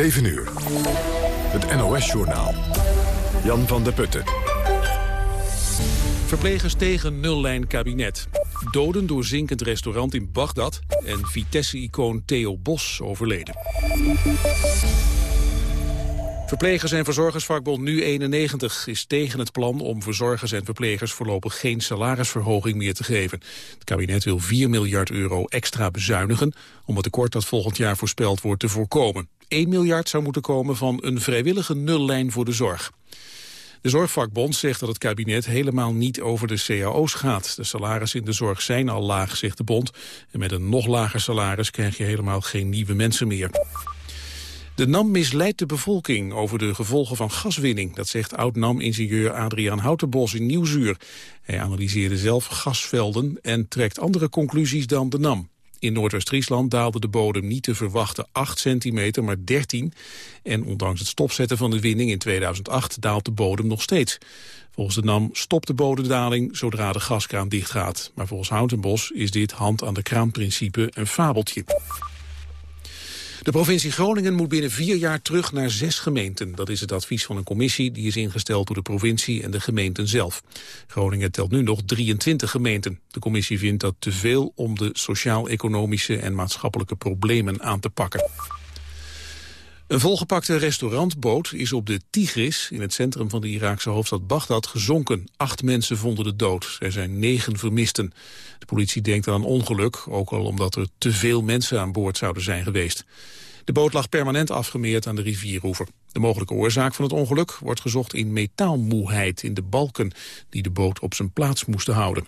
7 uur. Het NOS-journaal. Jan van der Putten. Verplegers tegen nullijn kabinet. Doden door zinkend restaurant in Bagdad. En Vitesse-icoon Theo Bos overleden. Verplegers- en verzorgersvakbond Nu91 is tegen het plan om verzorgers en verplegers voorlopig geen salarisverhoging meer te geven. Het kabinet wil 4 miljard euro extra bezuinigen om het tekort dat volgend jaar voorspeld wordt te voorkomen. 1 miljard zou moeten komen van een vrijwillige nullijn voor de zorg. De Zorgvakbond zegt dat het kabinet helemaal niet over de cao's gaat. De salarissen in de zorg zijn al laag, zegt de bond. En met een nog lager salaris krijg je helemaal geen nieuwe mensen meer. De NAM misleidt de bevolking over de gevolgen van gaswinning. Dat zegt oud-NAM-ingenieur Adriaan Houtenbos in Nieuwzuur. Hij analyseerde zelf gasvelden en trekt andere conclusies dan de NAM. In Noordwest-Friesland daalde de bodem niet te verwachten 8 centimeter, maar 13. En ondanks het stopzetten van de winning in 2008 daalt de bodem nog steeds. Volgens de NAM stopt de bodemdaling zodra de gaskraan dichtgaat. Maar volgens Houtenbos is dit hand aan de kraanprincipe een fabeltje. De provincie Groningen moet binnen vier jaar terug naar zes gemeenten. Dat is het advies van een commissie die is ingesteld door de provincie en de gemeenten zelf. Groningen telt nu nog 23 gemeenten. De commissie vindt dat te veel om de sociaal-economische en maatschappelijke problemen aan te pakken. Een volgepakte restaurantboot is op de Tigris, in het centrum van de Iraakse hoofdstad Bagdad, gezonken. Acht mensen vonden de dood. Er zijn negen vermisten. De politie denkt aan een ongeluk, ook al omdat er te veel mensen aan boord zouden zijn geweest. De boot lag permanent afgemeerd aan de rivieroever. De mogelijke oorzaak van het ongeluk wordt gezocht in metaalmoeheid in de balken die de boot op zijn plaats moesten houden.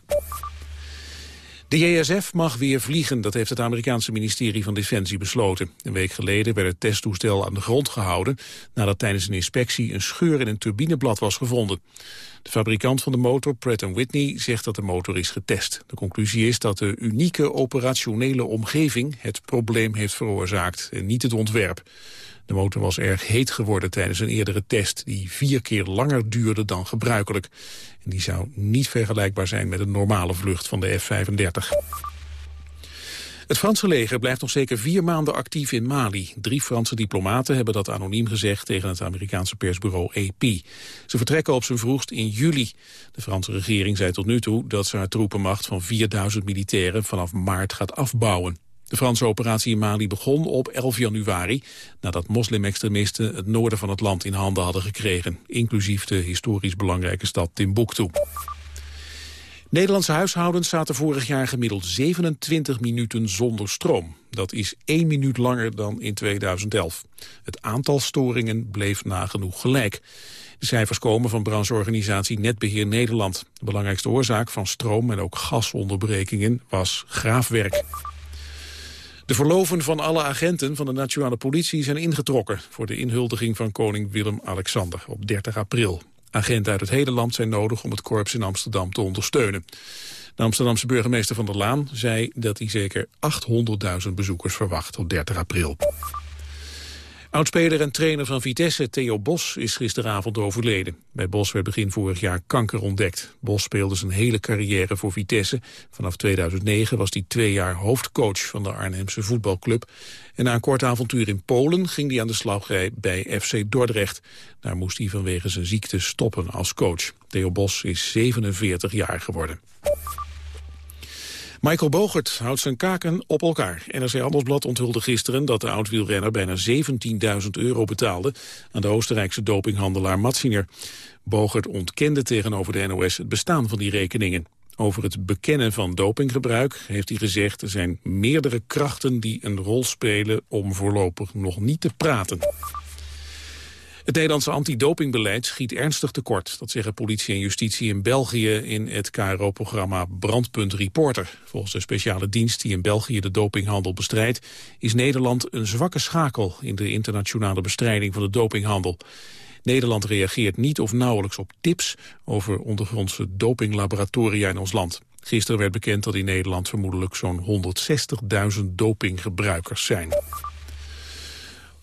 De JSF mag weer vliegen, dat heeft het Amerikaanse ministerie van Defensie besloten. Een week geleden werd het testtoestel aan de grond gehouden... nadat tijdens een inspectie een scheur in een turbineblad was gevonden. De fabrikant van de motor, Pratt Whitney, zegt dat de motor is getest. De conclusie is dat de unieke operationele omgeving het probleem heeft veroorzaakt en niet het ontwerp. De motor was erg heet geworden tijdens een eerdere test... die vier keer langer duurde dan gebruikelijk. En die zou niet vergelijkbaar zijn met een normale vlucht van de F-35. Het Franse leger blijft nog zeker vier maanden actief in Mali. Drie Franse diplomaten hebben dat anoniem gezegd tegen het Amerikaanse persbureau AP. Ze vertrekken op zijn vroegst in juli. De Franse regering zei tot nu toe dat ze haar troepenmacht van 4000 militairen vanaf maart gaat afbouwen. De Franse operatie in Mali begon op 11 januari... nadat moslimextremisten het noorden van het land in handen hadden gekregen... inclusief de historisch belangrijke stad Timbuktu. Nederlandse huishoudens zaten vorig jaar gemiddeld 27 minuten zonder stroom. Dat is één minuut langer dan in 2011. Het aantal storingen bleef nagenoeg gelijk. De cijfers komen van brancheorganisatie Netbeheer Nederland. De belangrijkste oorzaak van stroom- en ook gasonderbrekingen was graafwerk. De verloven van alle agenten van de nationale politie zijn ingetrokken... voor de inhuldiging van koning Willem-Alexander op 30 april. Agenten uit het hele land zijn nodig om het korps in Amsterdam te ondersteunen. De Amsterdamse burgemeester Van der Laan zei dat hij zeker 800.000 bezoekers verwacht op 30 april. Oudspeler en trainer van Vitesse, Theo Bos, is gisteravond overleden. Bij Bos werd begin vorig jaar kanker ontdekt. Bos speelde zijn hele carrière voor Vitesse. Vanaf 2009 was hij twee jaar hoofdcoach van de Arnhemse voetbalclub. En na een kort avontuur in Polen ging hij aan de slag bij FC Dordrecht. Daar moest hij vanwege zijn ziekte stoppen als coach. Theo Bos is 47 jaar geworden. Michael Bogert houdt zijn kaken op elkaar. NRC Handelsblad onthulde gisteren dat de oud-wielrenner bijna 17.000 euro betaalde aan de Oostenrijkse dopinghandelaar Matsinger. Bogert ontkende tegenover de NOS het bestaan van die rekeningen. Over het bekennen van dopinggebruik heeft hij gezegd... er zijn meerdere krachten die een rol spelen om voorlopig nog niet te praten. Het Nederlandse antidopingbeleid schiet ernstig tekort. Dat zeggen politie en justitie in België in het KRO-programma Brandpunt Reporter. Volgens de speciale dienst die in België de dopinghandel bestrijdt... is Nederland een zwakke schakel in de internationale bestrijding van de dopinghandel. Nederland reageert niet of nauwelijks op tips over ondergrondse dopinglaboratoria in ons land. Gisteren werd bekend dat in Nederland vermoedelijk zo'n 160.000 dopinggebruikers zijn.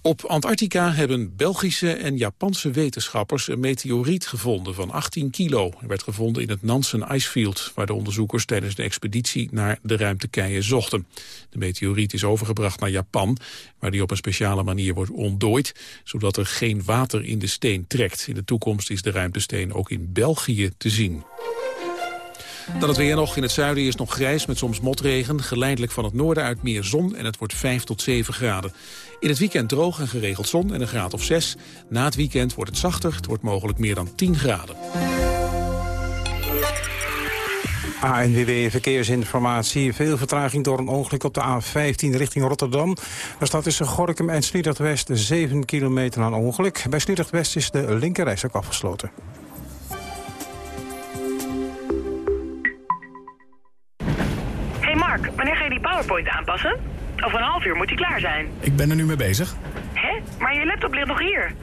Op Antarctica hebben Belgische en Japanse wetenschappers een meteoriet gevonden van 18 kilo. Hij werd gevonden in het Nansen Icefield, waar de onderzoekers tijdens de expeditie naar de ruimtekeien zochten. De meteoriet is overgebracht naar Japan, waar die op een speciale manier wordt ontdooid, zodat er geen water in de steen trekt. In de toekomst is de ruimtesteen ook in België te zien. Dan het weer nog. In het zuiden is nog grijs met soms motregen. Geleidelijk van het noorden uit meer zon en het wordt 5 tot 7 graden. In het weekend droog en geregeld zon en een graad of 6. Na het weekend wordt het zachter. Het wordt mogelijk meer dan 10 graden. ANWB Verkeersinformatie. Veel vertraging door een ongeluk op de A15 richting Rotterdam. Er staat tussen Gorkum en Sliedrecht West 7 kilometer aan ongeluk. Bij Sliedrecht West is de linkerreis ook afgesloten. PowerPoint aanpassen? Over een half uur moet die klaar zijn. Ik ben er nu mee bezig. Hè? Maar je laptop ligt nog hier.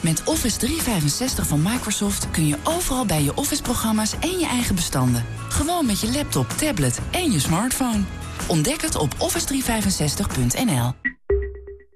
Met Office 365 van Microsoft kun je overal bij je Office-programma's en je eigen bestanden. Gewoon met je laptop, tablet en je smartphone. Ontdek het op office365.nl.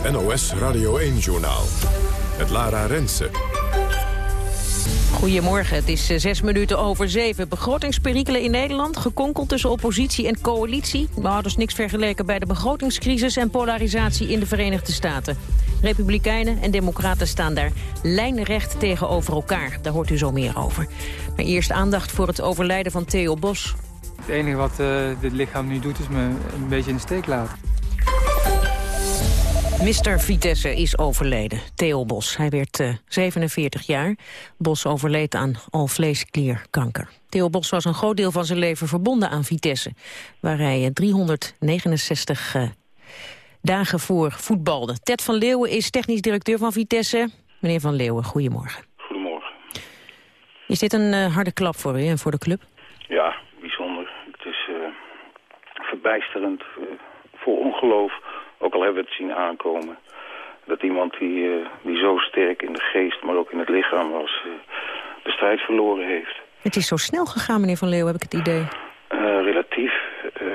Het NOS Radio 1-journaal. Het Lara Rensen. Goedemorgen, het is zes minuten over zeven. Begrotingsperikelen in Nederland, gekonkeld tussen oppositie en coalitie. Maar dus niks vergeleken bij de begrotingscrisis en polarisatie in de Verenigde Staten. Republikeinen en democraten staan daar lijnrecht tegenover elkaar. Daar hoort u zo meer over. Maar eerst aandacht voor het overlijden van Theo Bos. Het enige wat uh, dit lichaam nu doet is me een beetje in de steek laten. Mr. Vitesse is overleden, Theo Bos. Hij werd uh, 47 jaar. Bos overleed aan alvleesklierkanker. Theo Bos was een groot deel van zijn leven verbonden aan Vitesse... waar hij 369 uh, dagen voor voetbalde. Ted van Leeuwen is technisch directeur van Vitesse. Meneer van Leeuwen, goedemorgen. Goedemorgen. Is dit een harde klap voor u en voor de club? Ja, bijzonder. Het is verbijsterend, vol ongeloof ook al hebben we het zien aankomen. Dat iemand die, uh, die zo sterk in de geest, maar ook in het lichaam was, uh, de strijd verloren heeft. Het is zo snel gegaan, meneer Van Leeuw, heb ik het idee. Uh, relatief.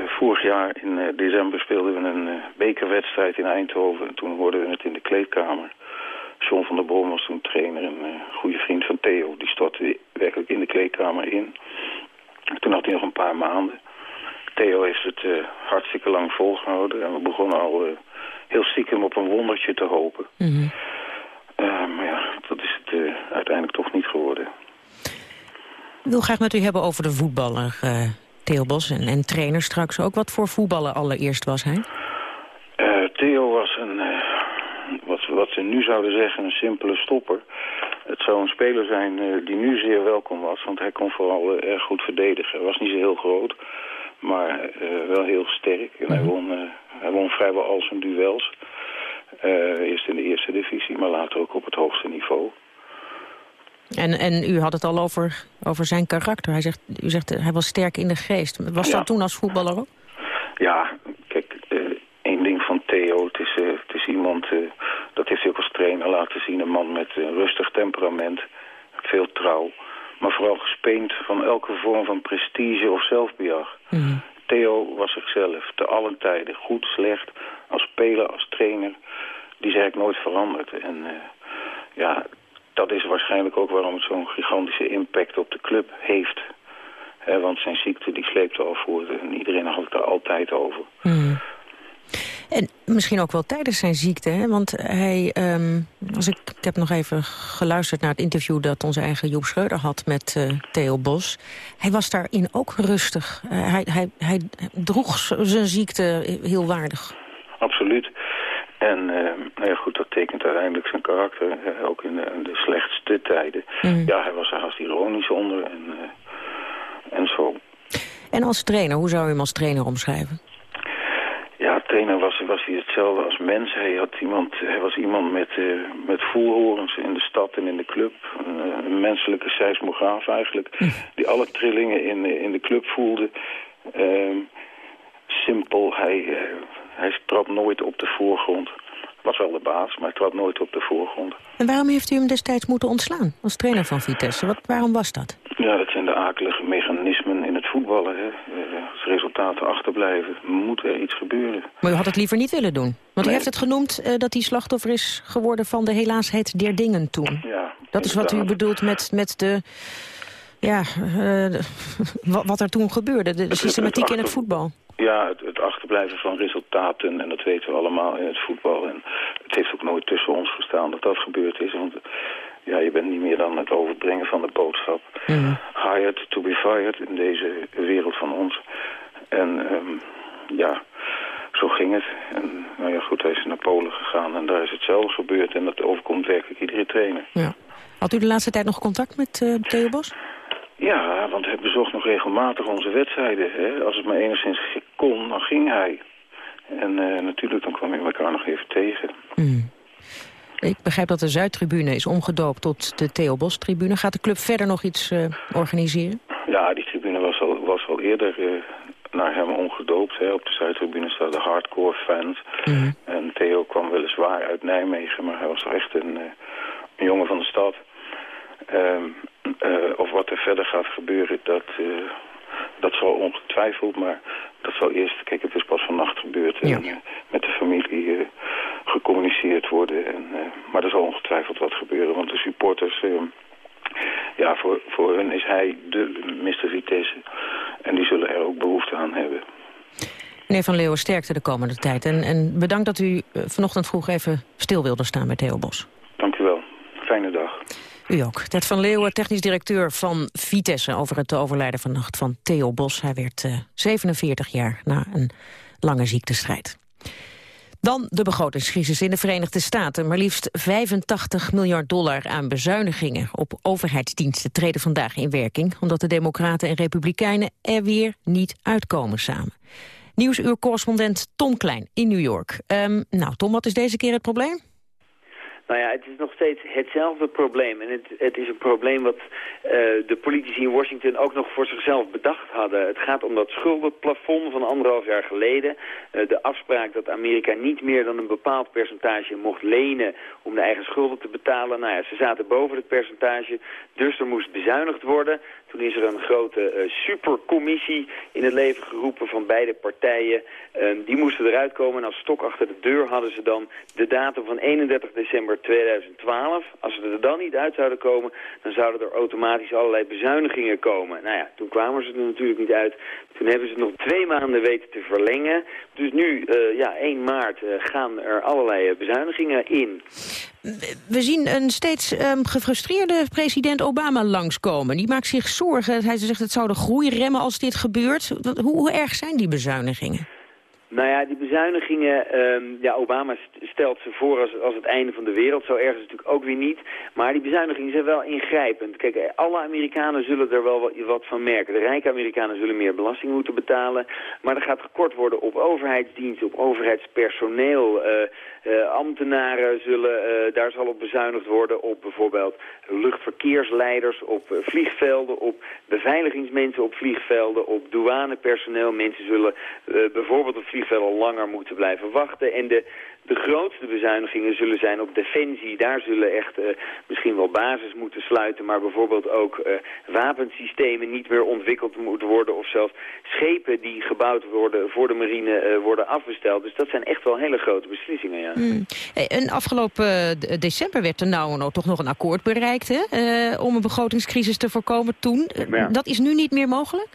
vorig jaar in december speelden we een bekerwedstrijd in Eindhoven. En toen hoorden we het in de kleedkamer. John van der Brom was toen trainer, een goede vriend van Theo. Die stortte werkelijk in de kleedkamer in. Toen had hij nog een paar maanden. Theo heeft het uh, hartstikke lang volgehouden. En we begonnen al uh, heel stiekem op een wondertje te hopen. Mm -hmm. uh, maar ja, dat is het uiteindelijk toch niet geworden. Ik wil graag met u hebben over de voetballer Theo Bos en, en trainer straks ook. Wat voor voetballer allereerst was hij? Theo was een, wat, wat ze nu zouden zeggen, een simpele stopper. Het zou een speler zijn die nu zeer welkom was, want hij kon vooral erg goed verdedigen. Hij was niet zo heel groot, maar uh, wel heel sterk. En hij, won, uh, hij won vrijwel al zijn duels. Uh, eerst in de eerste divisie, maar later ook op het hoogste niveau. En, en u had het al over, over zijn karakter. Hij zegt, u zegt hij was sterk in de geest. Was ja. dat toen als voetballer ook? Ja, kijk, één ding van Theo. Het is, het is iemand, dat heeft hij ook als trainer laten zien. Een man met een rustig temperament. Veel trouw maar vooral gespeend van elke vorm van prestige of zelfbejag. Mm. Theo was zichzelf, te allen tijden, goed, slecht, als speler, als trainer. Die is eigenlijk nooit veranderd. En uh, ja, dat is waarschijnlijk ook waarom het zo'n gigantische impact op de club heeft. He, want zijn ziekte die sleepte al voort en iedereen had het er altijd over. Mm. En misschien ook wel tijdens zijn ziekte, hè? want hij, um, als ik, ik heb nog even geluisterd naar het interview dat onze eigen Joep Schreuder had met uh, Theo Bos. Hij was daarin ook rustig. Uh, hij, hij, hij droeg zijn ziekte heel waardig. Absoluut. En uh, nou ja, goed, dat tekent uiteindelijk zijn karakter, ook in de, in de slechtste tijden. Mm. Ja, hij was er haast ironisch onder en, en zo. En als trainer, hoe zou u hem als trainer omschrijven? Was, was hij hetzelfde als mens. Hij, had iemand, hij was iemand met, uh, met voelhorens in de stad en in de club. Een, een menselijke seismograaf eigenlijk. Hm. Die alle trillingen in, in de club voelde. Uh, simpel, hij, uh, hij trad nooit op de voorgrond. Was wel de baas, maar hij trad nooit op de voorgrond. En waarom heeft u hem destijds moeten ontslaan als trainer van Vitesse? Wat, waarom was dat? Ja, dat zijn de akelige mechanismen voetballen. Hè. Als resultaten achterblijven, moet er iets gebeuren. Maar u had het liever niet willen doen? Want Nee. u heeft het genoemd uh, dat hij slachtoffer is geworden van de helaasheid der dingen toen. Ja, Dat is wat u bedoelt met, met de... Ja, uh, wat, er toen gebeurde, de, het systematiek in het achter- voetbal. Ja, het, het achterblijven van resultaten, en dat weten we allemaal in het voetbal. En het heeft ook nooit tussen ons gestaan dat dat gebeurd is. Want ja, je bent niet meer dan het overbrengen van de boodschap. Mhm. Hired to be fired in deze wereld van ons. En ehm, ja, zo ging het. En nou ja, goed, hij is naar Polen gegaan en daar is hetzelfde gebeurd. En dat overkomt werkelijk iedere trainer. Ja. Had u de laatste tijd nog contact met uh, Theo Bos? Ja, want hij bezocht nog regelmatig onze wedstrijden. Hè. Als het maar enigszins kon, dan ging hij. En uh, natuurlijk, dan kwam je elkaar nog even tegen. Mm. Ik begrijp dat de Zuidtribune is omgedoopt tot de Theo Bos-tribune. Gaat de club verder nog iets uh, organiseren? Ja, die tribune was al, was al eerder uh, naar hem omgedoopt. Hè. Op de Zuidtribune staan de hardcore fans. Mm. En Theo kwam weliswaar uit Nijmegen, maar hij was toch echt een, een jongen van de stad. Um, uh, of wat er verder gaat gebeuren, dat, dat zal ongetwijfeld, maar dat zal eerst, kijk het is pas vannacht gebeurd, en, met de familie uh, gecommuniceerd worden. En, uh, maar er zal ongetwijfeld wat gebeuren, want de supporters, uh, ja, voor, voor hun is hij de Mr. Vitesse en die zullen er ook behoefte aan hebben. Meneer Van Leeuwen, sterkte de komende tijd. En, en bedankt dat u uh, vanochtend vroeg even stil wilde staan bij Theo Bos. Dank u wel. Fijne dag. U ook. Ted van Leeuwen, technisch directeur van Vitesse... over het overlijden vannacht van Theo Bos. Hij werd uh, 47 jaar na een lange ziektestrijd. Dan de begrotingscrisis in de Verenigde Staten. Maar liefst 85 miljard dollar aan bezuinigingen op overheidsdiensten treden vandaag in werking, omdat de Democraten en Republikeinen er weer niet uitkomen samen. Nieuwsuur-correspondent Tom Klein in New York. Um, nou, Tom, wat is deze keer het probleem? Nou ja, het is nog steeds hetzelfde probleem. En het, het is een probleem wat uh, de politici in Washington ook nog voor zichzelf bedacht hadden. Het gaat om dat schuldenplafond van anderhalf jaar geleden. Uh, de afspraak dat Amerika niet meer dan een bepaald percentage mocht lenen om de eigen schulden te betalen. Nou ja, ze zaten boven het percentage, dus er moest bezuinigd worden. Toen is er een grote uh, supercommissie in het leven geroepen van beide partijen. die moesten eruit komen en als stok achter de deur hadden ze dan de datum van 31 december 2012. Als ze er dan niet uit zouden komen, dan zouden er automatisch allerlei bezuinigingen komen. Nou ja, toen kwamen ze er natuurlijk niet uit. Toen hebben ze nog twee maanden weten te verlengen. Dus nu, uh, ja, 1 maart uh, gaan er allerlei bezuinigingen in. We zien een steeds um, gefrustreerde president Obama langskomen. Die maakt zich zorgen. Hij zegt het zou de groei remmen als dit gebeurt. Hoe, erg zijn die bezuinigingen? Nou ja, die bezuinigingen, um, ja, Obama stelt ze voor als, als het einde van de wereld. Zo erg is het natuurlijk ook weer niet. Maar die bezuinigingen zijn wel ingrijpend. Kijk, alle Amerikanen zullen er wel wat, van merken. De rijke Amerikanen zullen meer belasting moeten betalen. Maar er gaat gekort worden op overheidsdiensten, op overheidspersoneel. Uh, uh, ambtenaren zullen, uh, daar zal op bezuinigd worden. Op bijvoorbeeld luchtverkeersleiders, op uh, vliegvelden, op beveiligingsmensen op vliegvelden, op douanepersoneel. Mensen zullen bijvoorbeeld op vliegvelden langer moeten blijven wachten. En de, de grootste bezuinigingen zullen zijn op defensie. Daar zullen echt uh, misschien wel basis moeten sluiten, maar bijvoorbeeld ook uh, wapensystemen niet meer ontwikkeld moeten worden of zelfs schepen die gebouwd worden voor de marine uh, worden afbesteld. Dus dat zijn echt wel hele grote beslissingen, ja. Hmm. En afgelopen december werd er nou toch nog een akkoord bereikt hè? om een begrotingscrisis te voorkomen toen. Ja. Dat is nu niet meer mogelijk?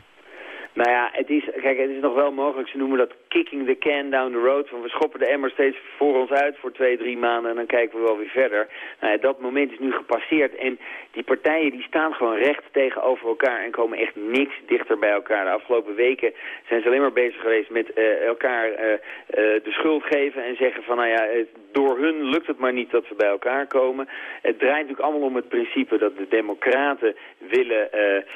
Nou ja, het is, kijk, het is nog wel mogelijk. Ze noemen dat kicking the can down the road. Van we schoppen de emmer steeds voor ons uit voor twee, drie maanden en dan kijken we wel weer verder. Nou dat moment is nu gepasseerd en die partijen die staan gewoon recht tegenover elkaar en komen echt niks dichter bij elkaar. De afgelopen weken zijn ze alleen maar bezig geweest met uh, elkaar uh, uh, de schuld geven en zeggen van nou ja, door hun lukt het maar niet dat we bij elkaar komen. Het draait natuurlijk allemaal om het principe dat de democraten willen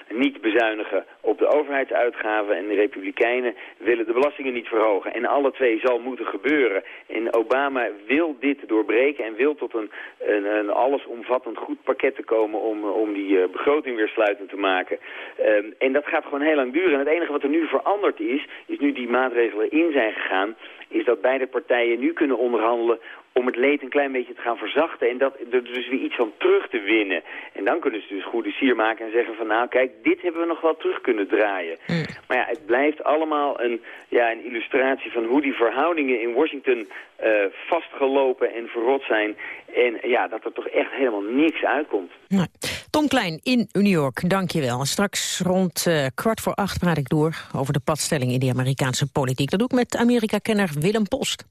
niet bezuinigen op de overheidsuitgaven en de republikeinen willen de belastingen niet verhogen En alle twee zal moeten gebeuren. En Obama wil dit doorbreken en wil tot een, een, een allesomvattend goed pakket te komen om, om die uh, begroting weer sluitend te maken. Um, en dat gaat gewoon heel lang duren. En het enige wat er nu veranderd is, is nu die maatregelen in zijn gegaan, is dat beide partijen nu kunnen onderhandelen om het leed een klein beetje te gaan verzachten en dat, er dus weer iets van terug te winnen. En dan kunnen ze dus goede sier maken en zeggen van nou kijk, dit hebben we nog wel terug kunnen draaien. Mm. Maar ja, het blijft allemaal een, ja, een illustratie van hoe die verhoudingen in Washington uh, vastgelopen en verrot zijn. En ja, dat er toch echt helemaal niks uitkomt. Nee. Tom Klein in New York, dankjewel. Straks rond uh, kwart voor acht praat ik door over de padstelling in de Amerikaanse politiek. Dat doe ik met Amerika-kenner Willem Post.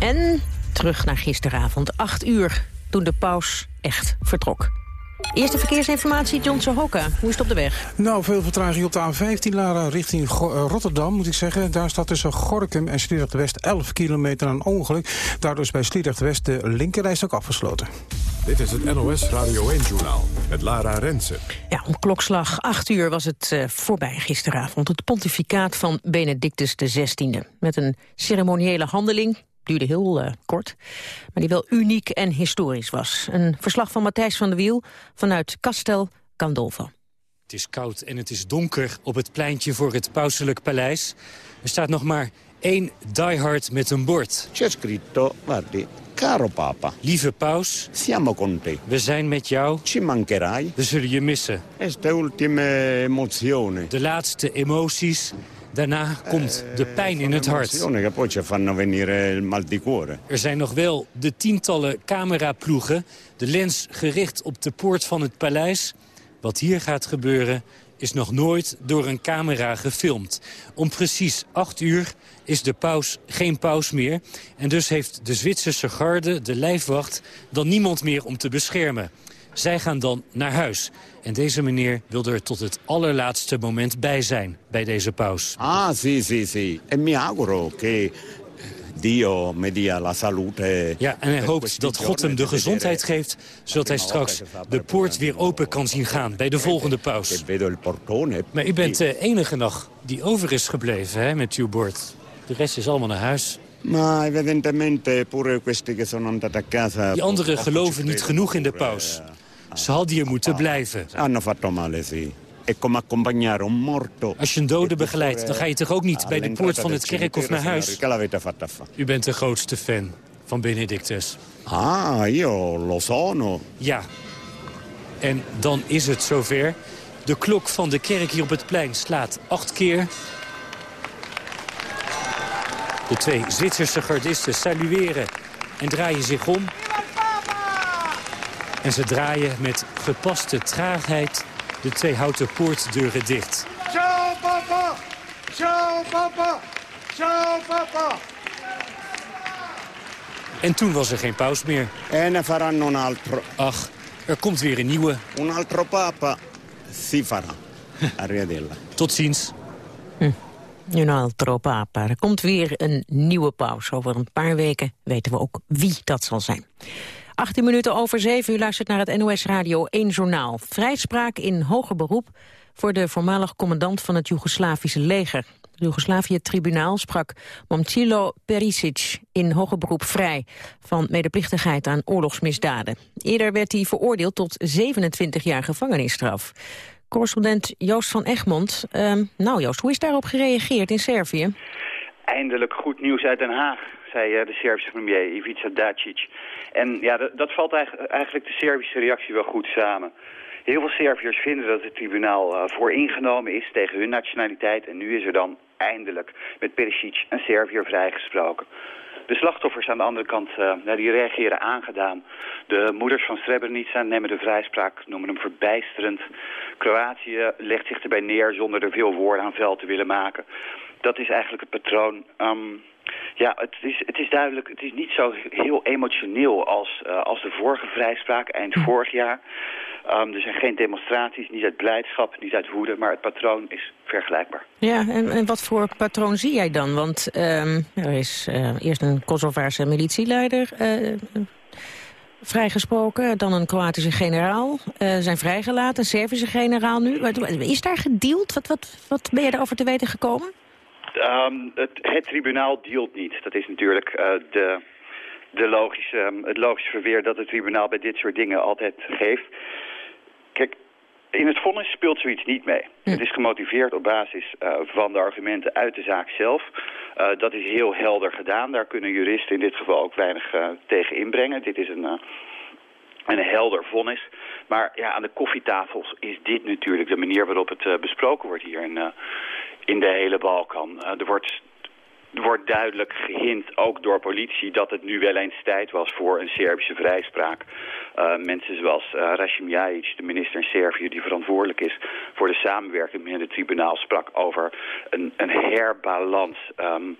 En terug naar gisteravond, 8 uur, toen de paus echt vertrok. Eerste verkeersinformatie, John Sohoka. Hoe is het op de weg? Nou, veel vertraging op de A15, Lara, richting eh, Rotterdam, moet ik zeggen. Daar staat tussen Gorkum en Sliedrecht West 11 kilometer aan ongeluk. Daardoor is bij Sliedrecht West de linkerreis ook afgesloten. Dit is het NOS Radio 1-journaal met Lara Rensen. Ja, om klokslag 8 uur was het uh, voorbij gisteravond. Het pontificaat van Benedictus XVI. Met een ceremoniële handeling duurde heel uh, kort, maar die wel uniek en historisch was. Een verslag van Matthijs van der Wiel vanuit Castel Gandolfo. Het is koud en het is donker op het pleintje voor het pauselijk paleis. Er staat nog maar één diehard met een bord. C'è scritto, guardi, caro papa. Lieve paus. Siamo con te. We zijn met jou. Ci mancherai. We zullen je missen. Ultime emozioni. De laatste emoties Daarna komt de pijn in het hart. Er zijn nog wel de tientallen cameraploegen. De lens gericht op de poort van het paleis. Wat hier gaat gebeuren is nog nooit door een camera gefilmd. Om precies acht uur is de paus geen paus meer. En dus heeft de Zwitserse garde, de lijfwacht, dan niemand meer om te beschermen. Zij gaan dan naar huis. En deze meneer wil er tot het allerlaatste moment bij zijn, bij deze paus. Ah, sì, sì, sì. E mi auguro che Dio me dia la salute. Ja, en hij hoopt dat God hem de gezondheid geeft... zodat hij straks de poort weer open kan zien gaan bij de volgende paus. Maar u bent de enige nog die over is gebleven hè, met uw bord. De rest is allemaal naar huis. Maar evidentemente pure questi che sono andati a casa... Die anderen geloven niet genoeg in de paus. Ze hadden hier moeten blijven. Un morto. Als je een dode begeleidt, dan ga je toch ook niet bij de poort van het kerkhof naar huis? U bent de grootste fan van Benedictus. Ah, io lo sono. Ja. En dan is het zover. De klok van de kerk hier op het plein slaat acht keer. De twee Zwitserse gardisten salueren en draaien zich om. En ze draaien met gepaste traagheid de twee houten poortdeuren dicht. Ciao papa! Ciao papa! Ciao papa! En toen was er geen paus meer. En ne faranno un altro. Ach, er komt weer een nieuwe. Un altro papa si farà. Arrivederla. Tot ziens. Hm. Un altro papa. Er komt weer een nieuwe paus. Over een paar weken weten we ook wie dat zal zijn. 18 minuten over 7, u luistert naar het NOS Radio 1 Journaal. Vrijspraak in hoger beroep voor de voormalig commandant van het Joegoslavische leger. Het Joegoslavië-tribunaal sprak Momcilo Perisic in hoger beroep vrij... van medeplichtigheid aan oorlogsmisdaden. Eerder werd hij veroordeeld tot 27 jaar gevangenisstraf. Correspondent Joost van Egmond. Uh, nou Joost, hoe is daarop gereageerd in Servië? Eindelijk goed nieuws uit Den Haag zei eh, de Servische premier Ivica Dacic. En ja, dat, valt eigenlijk de Servische reactie wel goed samen. Heel veel Serviërs vinden dat het tribunaal uh, vooringenomen is tegen hun nationaliteit. En nu is er dan eindelijk met Perisic een Serviër vrijgesproken. De slachtoffers aan de andere kant uh, die reageren aangedaan. De moeders van Srebrenica nemen de vrijspraak, noemen hem verbijsterend. Kroatië legt zich erbij neer zonder er veel woorden aan vuil te willen maken. Dat is eigenlijk het patroon. Um, ja, het is, het is duidelijk, het is niet zo heel emotioneel als, uh, als de vorige vrijspraak eind hm. vorig jaar. Um, er zijn geen demonstraties, niet uit blijdschap, niet uit woede, maar het patroon is vergelijkbaar. Ja, en, en wat voor patroon zie jij dan? Want um, er is uh, eerst een Kosovaarse militieleider uh, vrijgesproken, dan een Kroatische generaal, zijn vrijgelaten, een Servische generaal nu. Is daar gedeeld? Wat, wat, wat ben je daarover te weten gekomen? Ehm, het, het tribunaal dealt niet. Dat is natuurlijk uh, de, de logische, um, het logische verweer dat het tribunaal bij dit soort dingen altijd geeft. Kijk, in het vonnis speelt zoiets niet mee. Hm. Het is gemotiveerd op basis uh, van de argumenten uit de zaak zelf. Uh, dat is heel helder gedaan. Daar kunnen juristen in dit geval ook weinig tegen inbrengen. Dit is een, een helder vonnis. Maar ja, aan de koffietafels is dit natuurlijk de manier waarop het besproken wordt hier in, in de hele Balkan. er wordt wordt duidelijk gehint, ook door politie, dat het nu wel eens tijd was voor een Servische vrijspraak. Uh, mensen zoals uh, Rashim Jajic, de minister in Servië, die verantwoordelijk is voor de samenwerking met het tribunaal, sprak over een, een herbalans. Um,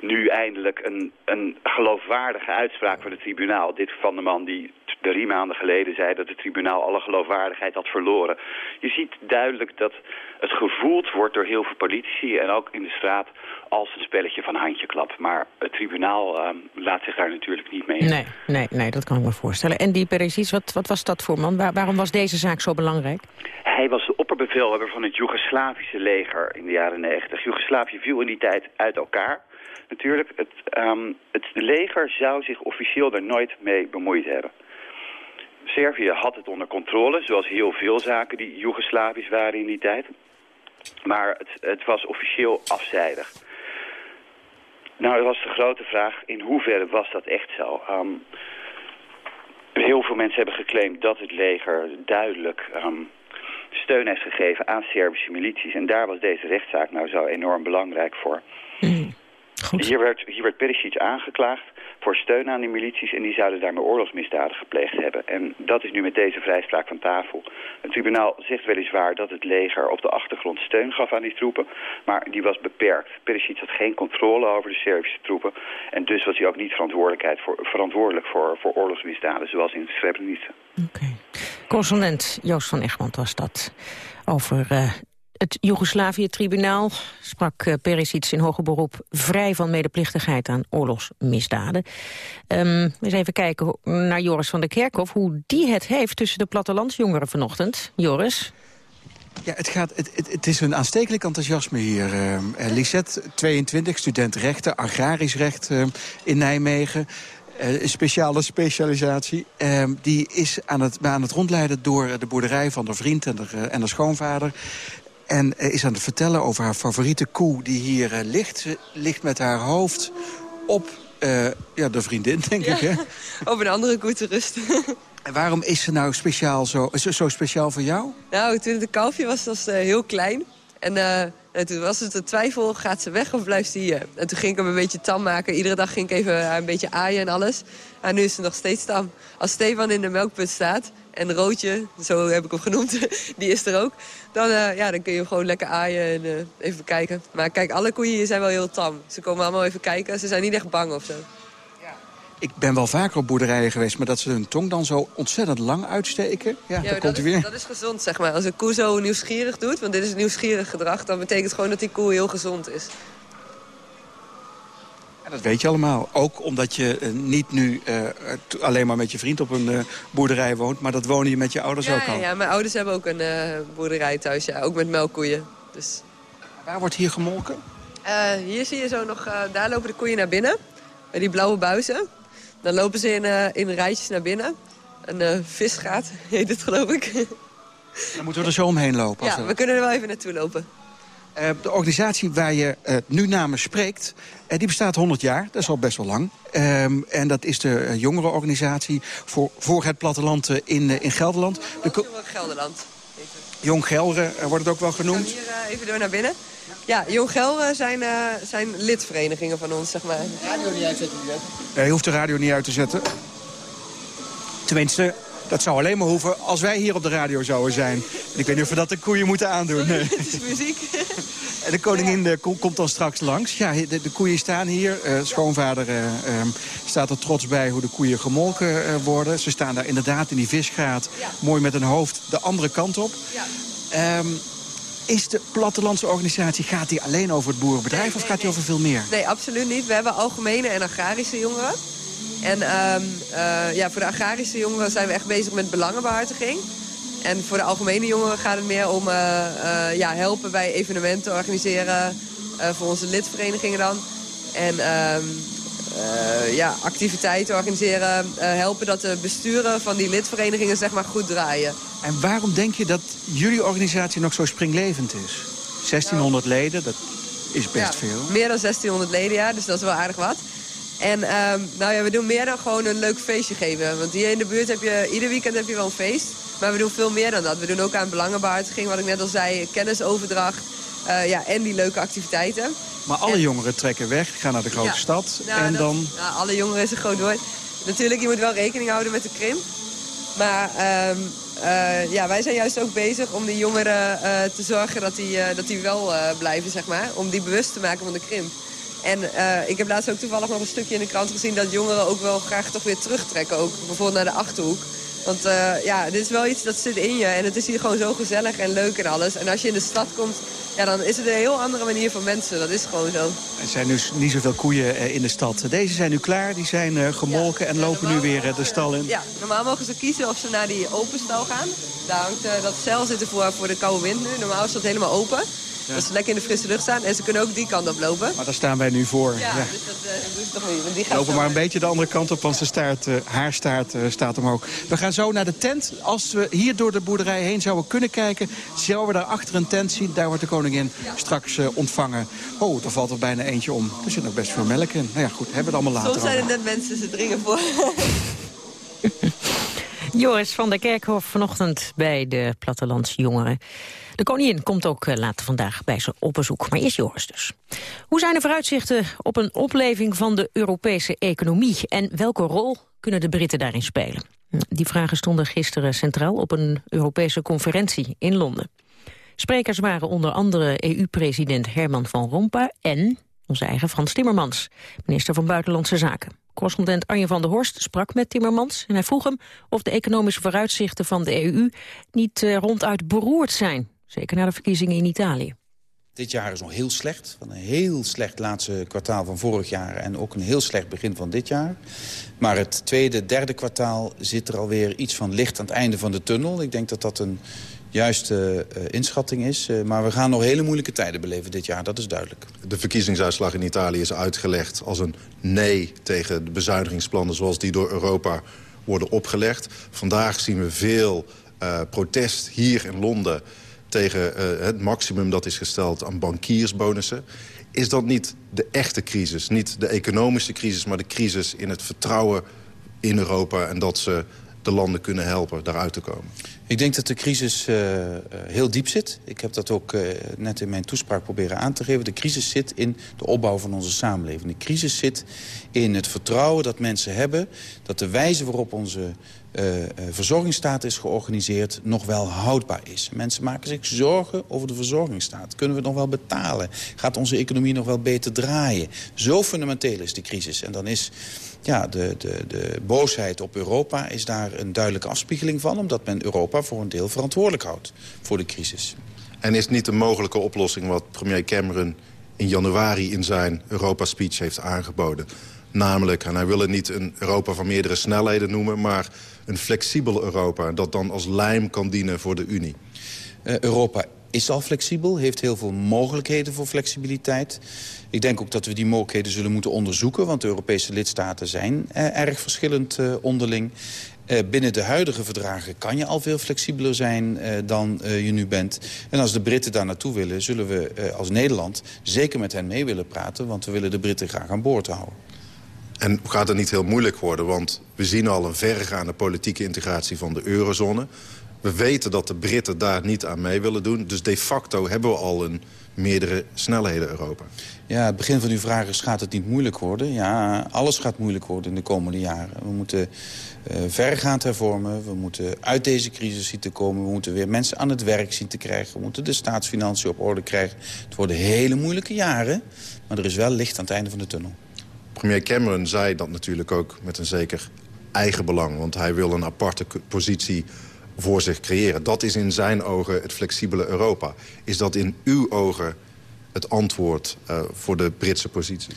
nu eindelijk een, een geloofwaardige uitspraak van het tribunaal. Dit van de man die drie maanden geleden zei dat het tribunaal alle geloofwaardigheid had verloren. Je ziet duidelijk dat het gevoeld wordt door heel veel politici en ook in de straat als een spelletje van handjeklap. Maar het tribunaal uh, laat zich daar natuurlijk niet mee. Nee, nee, nee, dat kan ik me voorstellen. En die Perisic, wat, wat was dat voor man? Waar, waarom was deze zaak zo belangrijk? Hij was de opperbevelhebber van het Joegoslavische leger in de jaren negentig. Joegoslavië viel in die tijd uit elkaar. Natuurlijk, het, um, het leger zou zich officieel er nooit mee bemoeid hebben. Servië had het onder controle, zoals heel veel zaken die Joegoslavisch waren in die tijd. Maar het, het was officieel afzijdig. Nou, dat was de grote vraag, in hoeverre was dat echt zo? Um, heel veel mensen hebben geclaimd dat het leger duidelijk um, steun heeft gegeven aan Servische milities. En daar was deze rechtszaak nou zo enorm belangrijk voor. Mm. Hier werd, hier werd Perisic aangeklaagd voor steun aan die milities en die zouden daarmee oorlogsmisdaden gepleegd hebben. En dat is nu met deze vrijspraak van tafel. Het tribunaal zegt weliswaar dat het leger op de achtergrond steun gaf aan die troepen, maar die was beperkt. Perisic had geen controle over de Servische troepen en dus was hij ook niet verantwoordelijkheid voor, verantwoordelijk voor, voor oorlogsmisdaden zoals in Srebrenica. Oké. Okay. Correspondent Joost van Egmond was dat over uh, het Joegoslavië-tribunaal sprak uh, Perisic in hoger beroep vrij van medeplichtigheid aan oorlogsmisdaden. Um, eens even kijken naar Joris van der Kerkhof, hoe die het heeft tussen de plattelandsjongeren vanochtend. Joris? Ja, het, gaat, het, het, is een aanstekelijk enthousiasme hier. Uh, Lisette, 22, student rechten, agrarisch recht in Nijmegen. Een speciale specialisatie. Uh, die is aan het, aan het rondleiden door de boerderij van de vriend en de, en de schoonvader. En is aan het vertellen over haar favoriete koe die hier uh, ligt. Ze ligt met haar hoofd op uh, ja, de vriendin, denk ja, ik. Hè? Op een andere koe te rusten. En waarom is ze nou speciaal zo, zo, zo speciaal voor jou? Nou, toen het een kalfje was, was ze heel klein. En, uh, en toen was het een twijfel, gaat ze weg of blijft ze hier? En toen ging ik hem een beetje tam maken. Iedere dag ging ik even een beetje aaien en alles. En nu is ze nog steeds tam. Als Stefan in de melkput staat en Roodje, zo heb ik hem genoemd, die is er ook. Dan, uh, ja, dan kun je hem gewoon lekker aaien en uh, even kijken. Maar kijk, alle koeien hier zijn wel heel tam. Ze komen allemaal even kijken. Ze zijn niet echt bang of zo. Ik ben wel vaker op boerderijen geweest, maar dat ze hun tong dan zo ontzettend lang uitsteken. Ja, ja komt is, weer. dat is gezond, zeg maar. Als een koe zo nieuwsgierig doet, want dit is nieuwsgierig gedrag... dan betekent het gewoon dat die koe heel gezond is. En dat weet je allemaal. Ook omdat je uh, niet nu uh, alleen maar met je vriend op een uh, boerderij woont... maar dat wonen je met je ouders ja, ook al. Ja, ja, mijn ouders hebben ook een boerderij thuis, ja. Ook met melkkoeien. Dus... Waar wordt hier gemolken? hier zie je zo nog... daar lopen de koeien naar binnen. Bij die blauwe buizen. Dan lopen ze in, in rijtjes naar binnen. Een visgaat heet het, geloof ik. Dan moeten we er zo omheen lopen. Ja, we kunnen er wel even naartoe lopen. Uh, de organisatie waar je uh, nu namens spreekt, uh, die bestaat 100 jaar. Dat is al best wel lang. Um, en dat is de jongerenorganisatie voor, voor het platteland in, in Gelderland. De Jong Gelderland. Jong Gelre wordt het ook wel genoemd. Hier even door naar binnen. Ja, Jong Gelre zijn, zijn lidverenigingen van ons, zeg maar. Radio niet uitzetten, Nee, je hoeft de radio niet uit te zetten. Tenminste, dat zou alleen maar hoeven als wij hier op de radio zouden zijn. En ik weet niet of we dat de koeien moeten aandoen. Nee. Het is muziek. En de koningin ja. komt dan straks langs. Ja, de, de koeien staan hier. Uh, schoonvader uh, um, staat er trots bij hoe de koeien gemolken uh, worden. Ze staan daar inderdaad in die visgraat. Ja. Mooi met een hoofd de andere kant op. Ja. Um, is de plattelandse organisatie, gaat die alleen over het boerenbedrijf nee, nee, of gaat die over veel meer? Nee, absoluut niet. We hebben algemene en agrarische jongeren. En um, uh, ja, voor de agrarische jongeren zijn we echt bezig met belangenbehartiging. En voor de algemene jongeren gaat het meer om uh, uh, ja, helpen bij evenementen organiseren. eh, voor onze lidverenigingen dan. En ehm, eh, ja, activiteiten organiseren, eh, helpen dat de besturen van die lidverenigingen zeg maar goed draaien. En waarom denk je dat jullie organisatie nog zo springlevend is? 1600 leden, dat is best Ja, veel. Meer dan 1600 leden, ja, dus dat is wel aardig wat. En ehm, nou ja, we doen meer dan gewoon een leuk feestje geven. Want hier in de buurt heb je, ieder weekend heb je wel een feest. Maar we doen veel meer dan dat. We doen ook aan belangenbehartiging, wat ik net al zei, kennisoverdracht. eh, ja, en die leuke activiteiten. Maar alle jongeren trekken weg, gaan naar de grote Ja. stad. Nou, en dat- dan... nou, alle jongeren is een groot woord. Natuurlijk, je moet wel rekening houden met de krimp. Maar ehm, eh, ja, wij zijn juist ook bezig om die jongeren eh, te zorgen dat die, dat die wel blijven, zeg maar. Om die bewust te maken van de krimp. En eh, ik heb laatst ook toevallig nog een stukje in de krant gezien... dat jongeren ook wel graag toch weer terugtrekken. Ook bijvoorbeeld naar de Achterhoek. Want eh, ja, dit is wel iets dat zit in je. En het is hier gewoon zo gezellig en leuk en alles. En als je in de stad komt, ja, dan is het een heel andere manier van mensen. Dat is gewoon zo. Er zijn dus niet zoveel koeien eh, in de stad. Deze zijn nu klaar, die zijn gemolken en lopen nu weer de stal in. Ja, normaal mogen ze kiezen of ze naar die open stal gaan. Daar hangt dat cel zitten voor, voor de koude wind nu. Normaal is dat helemaal open. Dat ze lekker in de frisse lucht staan. En ze kunnen ook die kant op lopen. Maar daar staan wij nu voor. Ja, Ja. dus dat eh, doen ze toch niet. Want die gaat Lopen zo- maar een beetje de andere kant op, want zijn staart, eh, haar staart eh, staat omhoog. We gaan zo naar de tent. Als we hier door de boerderij heen zouden kunnen kijken... zouden we daar achter een tent zien. Daar wordt de koningin straks eh, ontvangen. Oh, er valt er bijna eentje om. Er zit nog best veel melk in. Nou ja, goed, hebben we het allemaal later Soms zijn er net mensen, ze dringen voor. Joris van der Kerkhof vanochtend bij de Plattelandsjongeren. De koningin komt ook eh, later vandaag bij ze op bezoek. Maar eerst Joris dus. Hoe zijn de vooruitzichten op een opleving van de Europese economie? En welke rol kunnen de Britten daarin spelen? Die vragen stonden gisteren centraal op een Europese conferentie in Londen. Sprekers waren onder andere EU-president Herman van Rompuy en onze eigen Frans Timmermans, minister van Buitenlandse Zaken. Correspondent Arjen van der Horst sprak met Timmermans en hij vroeg hem of de economische vooruitzichten van de EU niet eh, ronduit beroerd zijn. Zeker na de verkiezingen in Italië. Dit jaar is nog heel slecht. Van een heel slecht laatste kwartaal van vorig jaar... en ook een heel slecht begin van dit jaar. Maar het tweede, derde kwartaal zit er alweer iets van licht aan het einde van de tunnel. Ik denk dat dat een juiste eh, inschatting is. Eh, maar we gaan nog hele moeilijke tijden beleven dit jaar, dat is duidelijk. De verkiezingsuitslag in Italië is uitgelegd als een nee tegen de bezuinigingsplannen zoals die door Europa worden opgelegd. Vandaag zien we veel eh, protest hier in Londen tegen eh, het maximum dat is gesteld aan bankiersbonussen. Is dat niet de echte crisis? Niet de economische crisis, maar de crisis in het vertrouwen in Europa... en dat ze de landen kunnen helpen daaruit te komen? Ik denk dat de crisis eh, eh, heel diep zit. Ik heb dat ook net in mijn toespraak proberen aan te geven. De crisis zit in de opbouw van onze samenleving. De crisis zit in het vertrouwen dat mensen hebben... dat de wijze waarop onze eh, eh, verzorgingsstaat is georganiseerd... nog wel houdbaar is. Mensen maken zich zorgen over de verzorgingsstaat. Kunnen we het nog wel betalen? Gaat onze economie nog wel beter draaien? Zo fundamenteel is de crisis. En dan is ja, de, de, de boosheid op Europa is daar een duidelijke afspiegeling van... omdat men Europa voor een deel verantwoordelijk houdt voor de crisis. En is niet een mogelijke oplossing wat premier Cameron in januari in zijn Europa-speech heeft aangeboden? Namelijk, en hij wil het niet een Europa van meerdere snelheden noemen... maar een flexibel Europa dat dan als lijm kan dienen voor de Unie. Eh, Europa is al flexibel, heeft heel veel mogelijkheden voor flexibiliteit. Ik denk ook dat we die mogelijkheden zullen moeten onderzoeken... want de Europese lidstaten zijn eh, erg verschillend eh, onderling. Binnen de huidige verdragen kan je al veel flexibeler zijn dan je nu bent. En als de Britten daar naartoe willen, zullen we als Nederland zeker met hen mee willen praten... want we willen de Britten graag aan boord houden. En gaat het niet heel moeilijk worden, want we zien al een verregaande politieke integratie van de eurozone. We weten dat de Britten daar niet aan mee willen doen. Dus de facto hebben we al een meerdere snelheden Europa. Ja, het begin van uw vraag is, gaat het niet moeilijk worden? Ja, alles gaat moeilijk worden in de komende jaren. We moeten uh, verregaand hervormen, we moeten uit deze crisis zien te komen... we moeten weer mensen aan het werk zien te krijgen... we moeten de staatsfinanciën op orde krijgen. Het worden hele moeilijke jaren, maar er is wel licht aan het einde van de tunnel. Premier Cameron zei dat natuurlijk ook met een zeker eigen belang... want hij wil een aparte positie voor zich creëren. Dat is in zijn ogen het flexibele Europa. Is dat in uw ogen het antwoord uh, voor de Britse positie?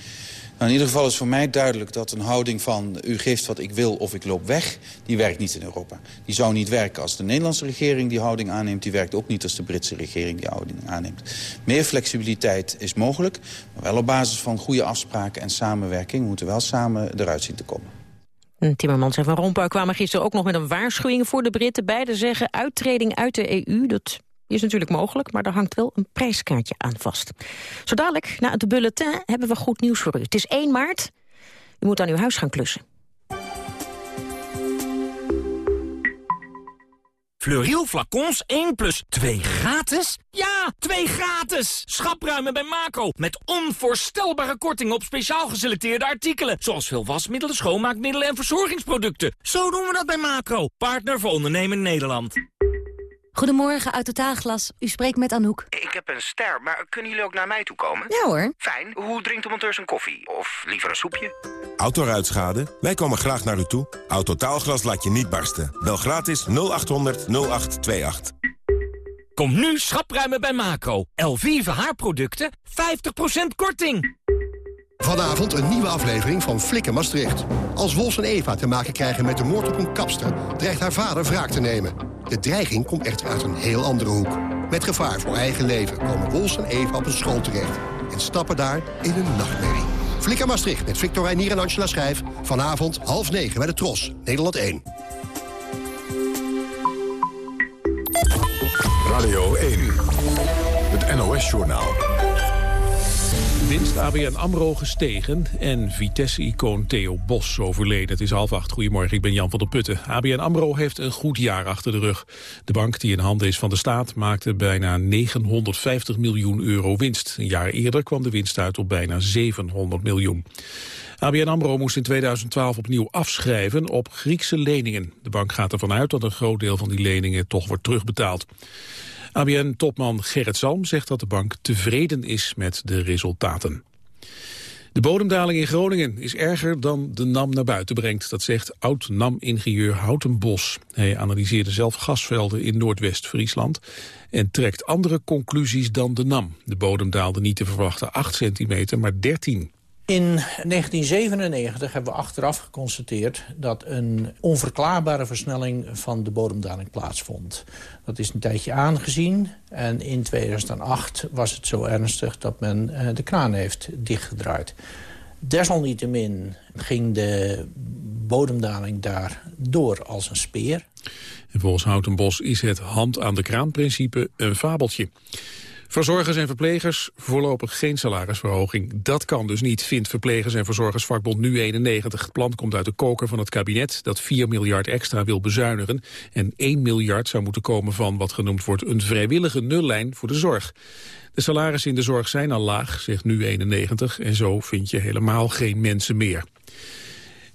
Nou, in ieder geval is voor mij duidelijk dat een houding van... u geeft wat ik wil of ik loop weg, die werkt niet in Europa. Die zou niet werken als de Nederlandse regering die houding aanneemt. Die werkt ook niet als de Britse regering die houding aanneemt. Meer flexibiliteit is mogelijk, maar wel op basis van goede afspraken en samenwerking. We moeten wel samen eruit zien te komen. Timmermans en Van Rompuy kwamen gisteren ook nog met een waarschuwing voor de Britten. Beiden zeggen uittreding uit de EU, dat is natuurlijk mogelijk, maar er hangt wel een prijskaartje aan vast. Zo dadelijk, na het bulletin, hebben we goed nieuws voor u. Het is 1 maart. U moet aan uw huis gaan klussen. Fleuriel flacons 1 plus 2 gratis? Ja, 2 gratis! Schapruimen bij Macro. Met onvoorstelbare korting op speciaal geselecteerde artikelen. Zoals veel wasmiddelen, schoonmaakmiddelen en verzorgingsproducten. Zo doen we dat bij Macro. Partner voor ondernemen Nederland. Goedemorgen, uit Totaalglas. U spreekt met Anouk. Ik heb een ster, maar kunnen jullie ook naar mij toe komen? Ja hoor. Fijn. Hoe drinkt de monteur zijn koffie? Of liever een soepje? Autoruitschade? Wij komen graag naar u toe. Autotaalglas laat je niet barsten. Bel gratis 0800 0828. Kom nu schapruimen bij Macro. Elvive haarproducten, 50% korting. Vanavond een nieuwe aflevering van Flikken Maastricht. Als Wols en Eva te maken krijgen met de moord op een kapster... dreigt haar vader wraak te nemen. De dreiging komt echter uit een heel andere hoek. Met gevaar voor eigen leven komen Wols en Eva op een school terecht... en stappen daar in een nachtmerrie. Flikker Maastricht met Victor Reinier en Angela Schrijf. Vanavond half negen bij de Tros, Nederland 1. Radio 1, het NOS-journaal. Winst ABN AMRO gestegen en Vitesse-icoon Theo Bos overleden. Het is half acht. Goedemorgen, ik ben Jan van der Putten. ABN AMRO heeft een goed jaar achter de rug. De bank, die in handen is van de staat, maakte bijna 950 miljoen euro winst. Een jaar eerder kwam de winst uit op bijna 700 miljoen. ABN AMRO moest in 2012 opnieuw afschrijven op Griekse leningen. De bank gaat ervan uit dat een groot deel van die leningen toch wordt terugbetaald. ABN-topman Gerrit Salm zegt dat de bank tevreden is met de resultaten. De bodemdaling in Groningen is erger dan de NAM naar buiten brengt. Dat zegt oud-NAM-ingenieur Houtenbos. Hij analyseerde zelf gasvelden in Noordwest-Friesland... en trekt andere conclusies dan de NAM. De bodem daalde niet te verwachten 8 centimeter, maar 13. In 1997 hebben we achteraf geconstateerd dat een onverklaarbare versnelling van de bodemdaling plaatsvond. Dat is een tijdje aangezien en in 2008 was het zo ernstig dat men eh, de kraan heeft dichtgedraaid. Desalniettemin ging de bodemdaling daar door als een speer. En volgens Houtenbos is het hand aan de kraan principe een fabeltje. Verzorgers en verplegers voorlopig geen salarisverhoging. Dat kan dus niet, vindt Verplegers- en Verzorgersvakbond Nu 91. Het plan komt uit de koker van het kabinet dat 4 miljard extra wil bezuinigen. En 1 miljard zou moeten komen van wat genoemd wordt een vrijwillige nullijn voor de zorg. De salarissen in de zorg zijn al laag, zegt Nu 91. En zo vind je helemaal geen mensen meer.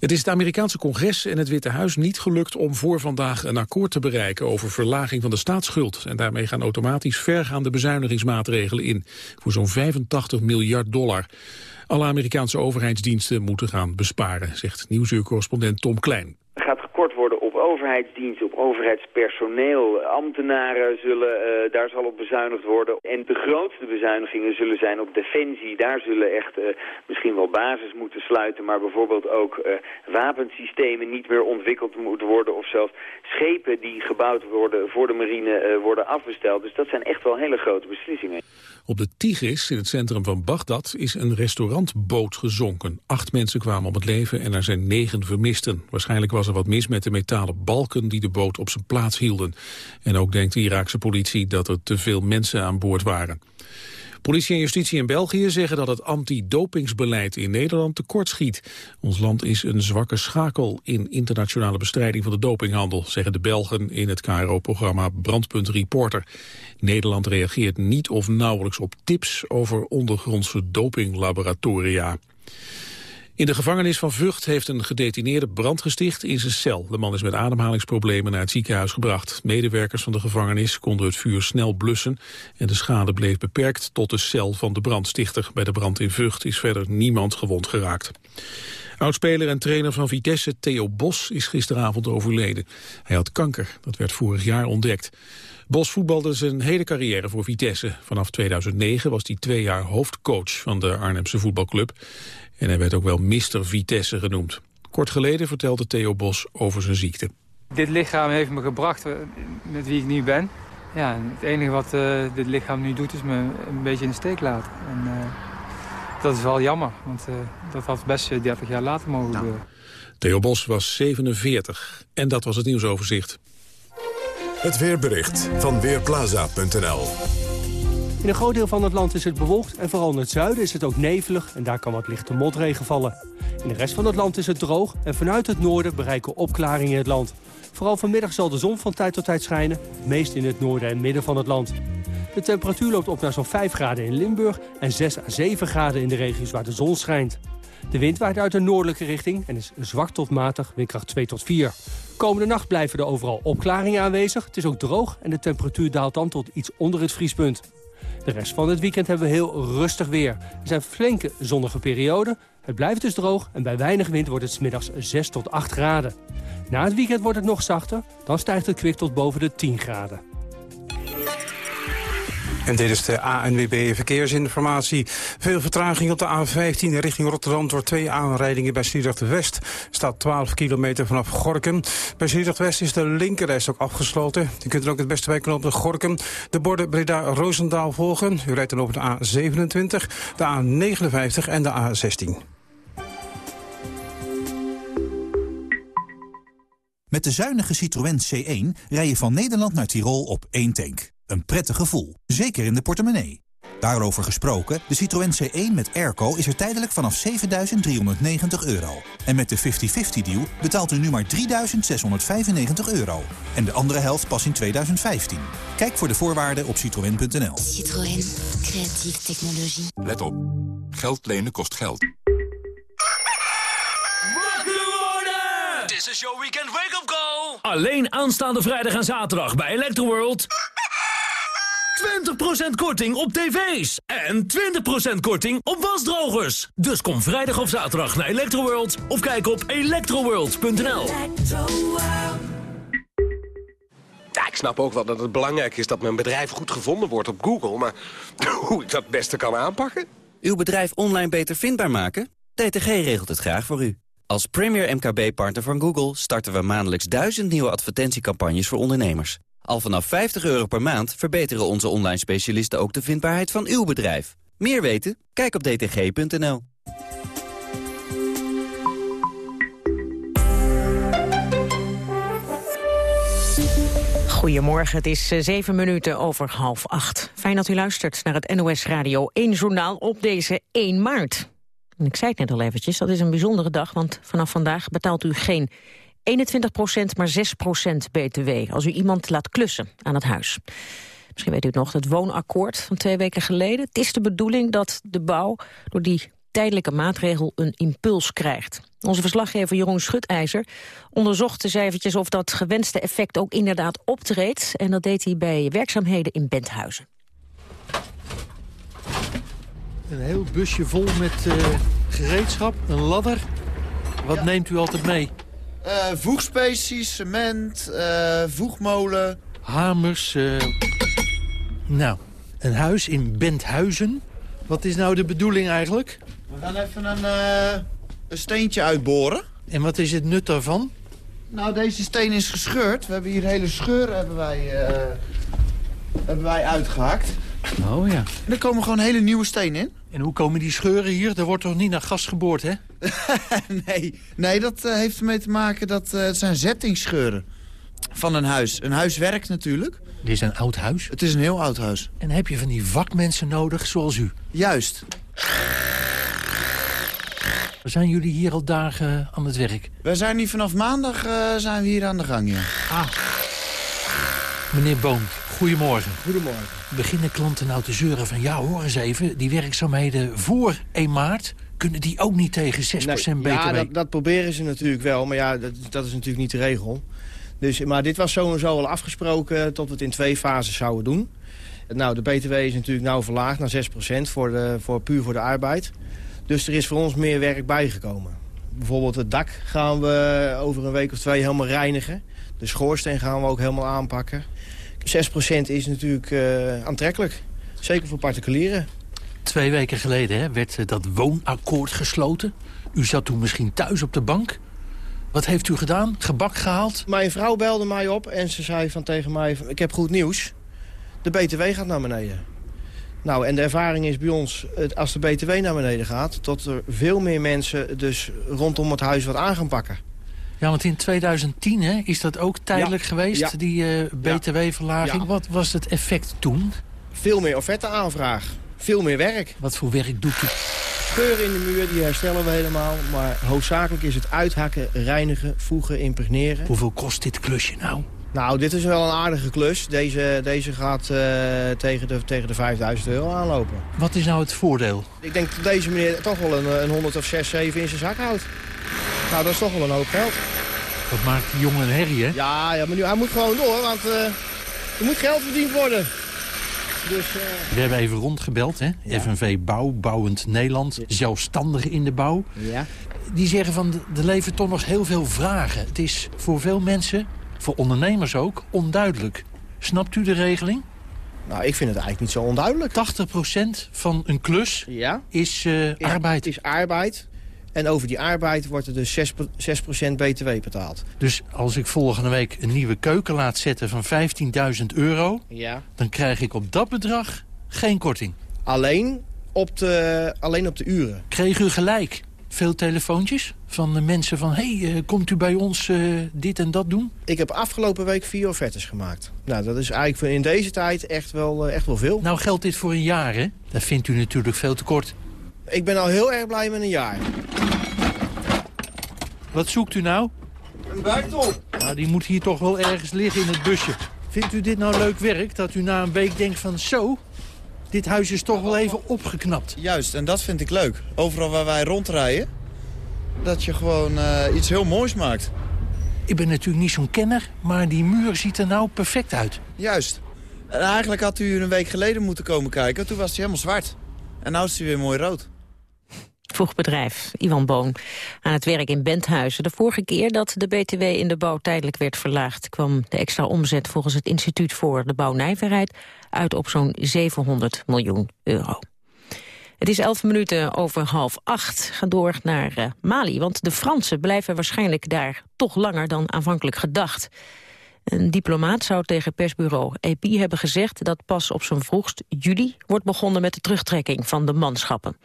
Het is het Amerikaanse congres en het Witte Huis niet gelukt om voor vandaag een akkoord te bereiken over verlaging van de staatsschuld. En daarmee gaan automatisch vergaande bezuinigingsmaatregelen in voor zo'n 85 miljard dollar. Alle Amerikaanse overheidsdiensten moeten gaan besparen, zegt nieuwsuurcorrespondent Tom Klein overheidsdiensten, op overheidspersoneel. Ambtenaren zullen, uh, daar zal op bezuinigd worden. En de grootste bezuinigingen zullen zijn op defensie. Daar zullen echt uh, misschien wel basis moeten sluiten, maar bijvoorbeeld ook uh, wapensystemen niet meer ontwikkeld moeten worden of zelfs schepen die gebouwd worden voor de marine worden afbesteld. Dus dat zijn echt wel hele grote beslissingen. Op de Tigris, in het centrum van Bagdad, is een restaurantboot gezonken. Acht mensen kwamen om het leven en er zijn negen vermisten. Waarschijnlijk was er wat mis met de metalen balken die de boot op zijn plaats hielden. En ook denkt de Iraakse politie dat er te veel mensen aan boord waren. Politie en justitie in België zeggen dat het antidopingsbeleid in Nederland tekortschiet. Ons land is een zwakke schakel in internationale bestrijding van de dopinghandel, zeggen de Belgen in het KRO-programma Brandpunt Reporter. Nederland reageert niet of nauwelijks op tips over ondergrondse dopinglaboratoria. In de gevangenis van Vught heeft een gedetineerde brand gesticht in zijn cel. De man is met ademhalingsproblemen naar het ziekenhuis gebracht. Medewerkers van de gevangenis konden het vuur snel blussen... en de schade bleef beperkt tot de cel van de brandstichter. Bij de brand in Vught is verder niemand gewond geraakt. Oudspeler en trainer van Vitesse, Theo Bos, is gisteravond overleden. Hij had kanker, dat werd vorig jaar ontdekt. Bos voetbalde zijn hele carrière voor Vitesse. Vanaf 2009 was hij twee jaar hoofdcoach van de Arnhemse voetbalclub. En hij werd ook wel Mister Vitesse genoemd. Kort geleden vertelde Theo Bos over zijn ziekte. Dit lichaam heeft me gebracht eh, met wie ik nu ben. Ja, het enige wat uh, dit lichaam nu doet is me een beetje in de steek laten. En, uh, dat is wel jammer, want uh, dat had best 30 jaar later mogen nou. gebeuren. Theo Bos was 47 en dat was het nieuwsoverzicht. Het weerbericht van Weerplaza.nl in een groot deel van het land is het bewolkt en vooral in het zuiden is het ook nevelig en daar kan wat lichte motregen vallen. In de rest van het land is het droog en vanuit het noorden bereiken opklaringen het land. Vooral vanmiddag zal de zon van tijd tot tijd schijnen, meest in het noorden en midden van het land. De temperatuur loopt op naar zo'n 5 graden in Limburg en 6 à 7 graden in de regio's waar de zon schijnt. De wind waait uit een noordelijke richting en is zwak tot matig, windkracht 2 tot 4. Komende nacht blijven er overal opklaringen aanwezig. Het is ook droog en de temperatuur daalt dan tot iets onder het vriespunt. De rest van het weekend hebben we heel rustig weer. Er zijn flinke zonnige perioden. Het blijft dus droog en bij weinig wind wordt het smiddags 6 tot 8 graden. Na het weekend wordt het nog zachter. Dan stijgt het kwik tot boven de 10 graden. En dit is de ANWB Verkeersinformatie. Veel vertraging op de A15 richting Rotterdam door twee aanrijdingen bij Sliedrecht West. Staat 12 kilometer vanaf Gorkum. Bij Sliedrecht West is de linkerreis ook afgesloten. Je kunt er ook het beste bij op de Gorkum. De borden Breda-Roosendaal volgen. U rijdt dan over de A27, de A59 en de A16. Met de zuinige Citroën C1 rij je van Nederland naar Tirol op één tank. Een prettig gevoel, zeker in de portemonnee. Daarover gesproken, de Citroën C1 met airco is er tijdelijk vanaf 7.390 euro. En met de 50-50-deal betaalt u nu maar 3.695 euro. En de andere helft pas in 2015. Kijk voor de voorwaarden op citroën.nl. Citroën. Creatieve technologie. Let op. Geld lenen kost geld. This is your weekend wake-up call. Alleen aanstaande vrijdag en zaterdag bij Electroworld. 20% korting op tv's. En 20% korting op wasdrogers. Dus kom vrijdag of zaterdag naar Electroworld. Of kijk op electroworld.nl. Ja, ik snap ook wel dat het belangrijk is dat mijn bedrijf goed gevonden wordt op Google. Maar hoe ik dat het beste kan aanpakken? Uw bedrijf online beter vindbaar maken? DTG regelt het graag voor u. Als premier MKB-partner van Google starten we maandelijks duizend nieuwe advertentiecampagnes voor ondernemers. Al vanaf 50 euro per maand verbeteren onze online specialisten ook de vindbaarheid van uw bedrijf. Meer weten? Kijk op dtg.nl. Goedemorgen, het is eh, zeven minuten over half acht. Fijn dat u luistert naar het NOS Radio 1 Journaal op deze 1 maart. En ik zei het net al eventjes, dat is een bijzondere dag... want vanaf vandaag betaalt u geen 21 procent, maar 6 procent btw... als u iemand laat klussen aan het huis. Misschien weet u het nog, het woonakkoord van twee weken geleden. Het is de bedoeling dat de bouw door die tijdelijke maatregel een impuls krijgt. Onze verslaggever Jeroen Schutijzer onderzocht eens eventjes of dat gewenste effect ook inderdaad optreedt. En dat deed hij bij werkzaamheden in Benthuizen. Een heel busje vol met uh, gereedschap, een ladder. Wat neemt u altijd mee? Uh, voegspecies, cement, uh, voegmolen. Hamers. Uh... Nou, een huis in Benthuizen. Wat is nou de bedoeling eigenlijk? We gaan even een, een steentje uitboren. En wat is het nut daarvan? Nou, deze steen is gescheurd. We hebben hier hele scheur hebben wij, hebben wij uitgehakt. Oh ja. En er komen gewoon hele nieuwe stenen in. En hoe komen die scheuren hier? Er wordt toch niet naar gas geboord, hè? nee, nee, dat uh, heeft ermee te maken dat uh, het zijn zettingsscheuren van een huis. Een huis werkt natuurlijk. Dit is een oud huis? Het is een heel oud huis. En heb je van die vakmensen nodig, zoals u? Juist. Zijn jullie hier al dagen aan het werk? We zijn hier vanaf maandag uh, zijn we hier aan de gang, ja. Ah. Meneer Boom, goedemorgen. Goedemorgen. Beginnen klanten nou te zeuren van... ja, hoor eens even, die werkzaamheden voor 1 maart... kunnen die ook niet tegen 6% nee, btw? Ja, dat, dat, proberen ze natuurlijk wel, maar ja, dat, dat is natuurlijk niet de regel. Dus, maar dit was sowieso al afgesproken tot we het in twee fases zouden doen. Nou, de btw is natuurlijk nou verlaagd naar 6% voor de, voor, puur voor de arbeid. Dus er is voor ons meer werk bijgekomen. bijvoorbeeld het dak gaan we over een week of twee helemaal reinigen. De schoorsteen gaan we ook helemaal aanpakken. 6% is natuurlijk uh, aantrekkelijk. Zeker voor particulieren. Twee weken geleden hè, werd dat woonakkoord gesloten. U zat toen misschien thuis op de bank. Wat heeft u gedaan? Gebak gehaald? Mijn vrouw belde mij op en ze zei van tegen mij... ik heb goed nieuws. De BTW gaat naar beneden. Nou, en de ervaring is bij ons, als de BTW naar beneden gaat... tot er veel meer mensen dus rondom het huis wat aan gaan pakken. Ja, want in 2010 hè, is dat ook tijdelijk geweest, die uh, btw-verlaging. Ja. Wat was het effect toen? Veel meer offerte-aanvraag. Veel meer werk. Wat voor werk doet u? Scheuren in de muur, die herstellen we helemaal. Maar hoofdzakelijk is het uithakken, reinigen, voegen, impregneren. Hoeveel kost dit klusje nou? Nou, dit is wel een aardige klus. Deze, deze gaat uh, tegen, de, tegen de 5000 euro aanlopen. Wat is nou het voordeel? Ik denk dat deze meneer toch wel een, een 100 of 6, 7 in zijn zak houdt. Nou, dat is toch wel een hoop geld. Dat maakt die jongen een herrie, hè? Ja, ja maar nu, hij moet gewoon door, want uh, er moet geld verdiend worden. Dus, uh... We hebben even rondgebeld, hè? Ja. FNV Bouw, Bouwend Nederland, ja. zelfstandigen in de bouw. Ja. Die zeggen van, er leven toch nog heel veel vragen. Het is voor veel mensen, voor ondernemers ook, onduidelijk. Snapt u de regeling? Nou, ik vind het eigenlijk niet zo onduidelijk. 80% van een klus ja? is, uh, is arbeid. Is arbeid. En over die arbeid wordt er dus 6, 6 btw betaald. Dus als ik volgende week een nieuwe keuken laat zetten van 15.000 euro... Ja. dan krijg ik op dat bedrag geen korting. Alleen op de, alleen op de uren. Kreeg u gelijk veel telefoontjes van de mensen van... hé, hey, uh, komt u bij ons uh, dit en dat doen? Ik heb afgelopen week vier offertes gemaakt. Nou, dat is eigenlijk in deze tijd echt wel, uh, echt wel veel. Nou geldt dit voor een jaar, hè? Dat vindt u natuurlijk veel te kort. Ik ben al heel erg blij met een jaar. Wat zoekt u nou? Een buiktop. Nou, die moet hier toch wel ergens liggen in het busje. Vindt u dit nou leuk werk? Dat u na een week denkt van zo, dit huis is toch wel even opgeknapt. Juist, en dat vind ik leuk. Overal waar wij rondrijden, dat je gewoon uh, iets heel moois maakt. Ik ben natuurlijk niet zo'n kenner, maar die muur ziet er nou perfect uit. Juist. En eigenlijk had u een week geleden moeten komen kijken. Toen was hij helemaal zwart. En nu is hij weer mooi rood. Vroeg bedrijf, Ivan Boon, aan het werk in Benthuizen. De vorige keer dat de BTW in de bouw tijdelijk werd verlaagd... kwam de extra omzet volgens het Instituut voor de Bouwnijverheid... uit op zo'n 700 miljoen euro. Het is elf minuten over half acht. Ga door naar uh, Mali, want de Fransen blijven waarschijnlijk daar... toch langer dan aanvankelijk gedacht. Een diplomaat zou tegen persbureau AP hebben gezegd... dat pas op zijn vroegst juli wordt begonnen met de terugtrekking van de manschappen.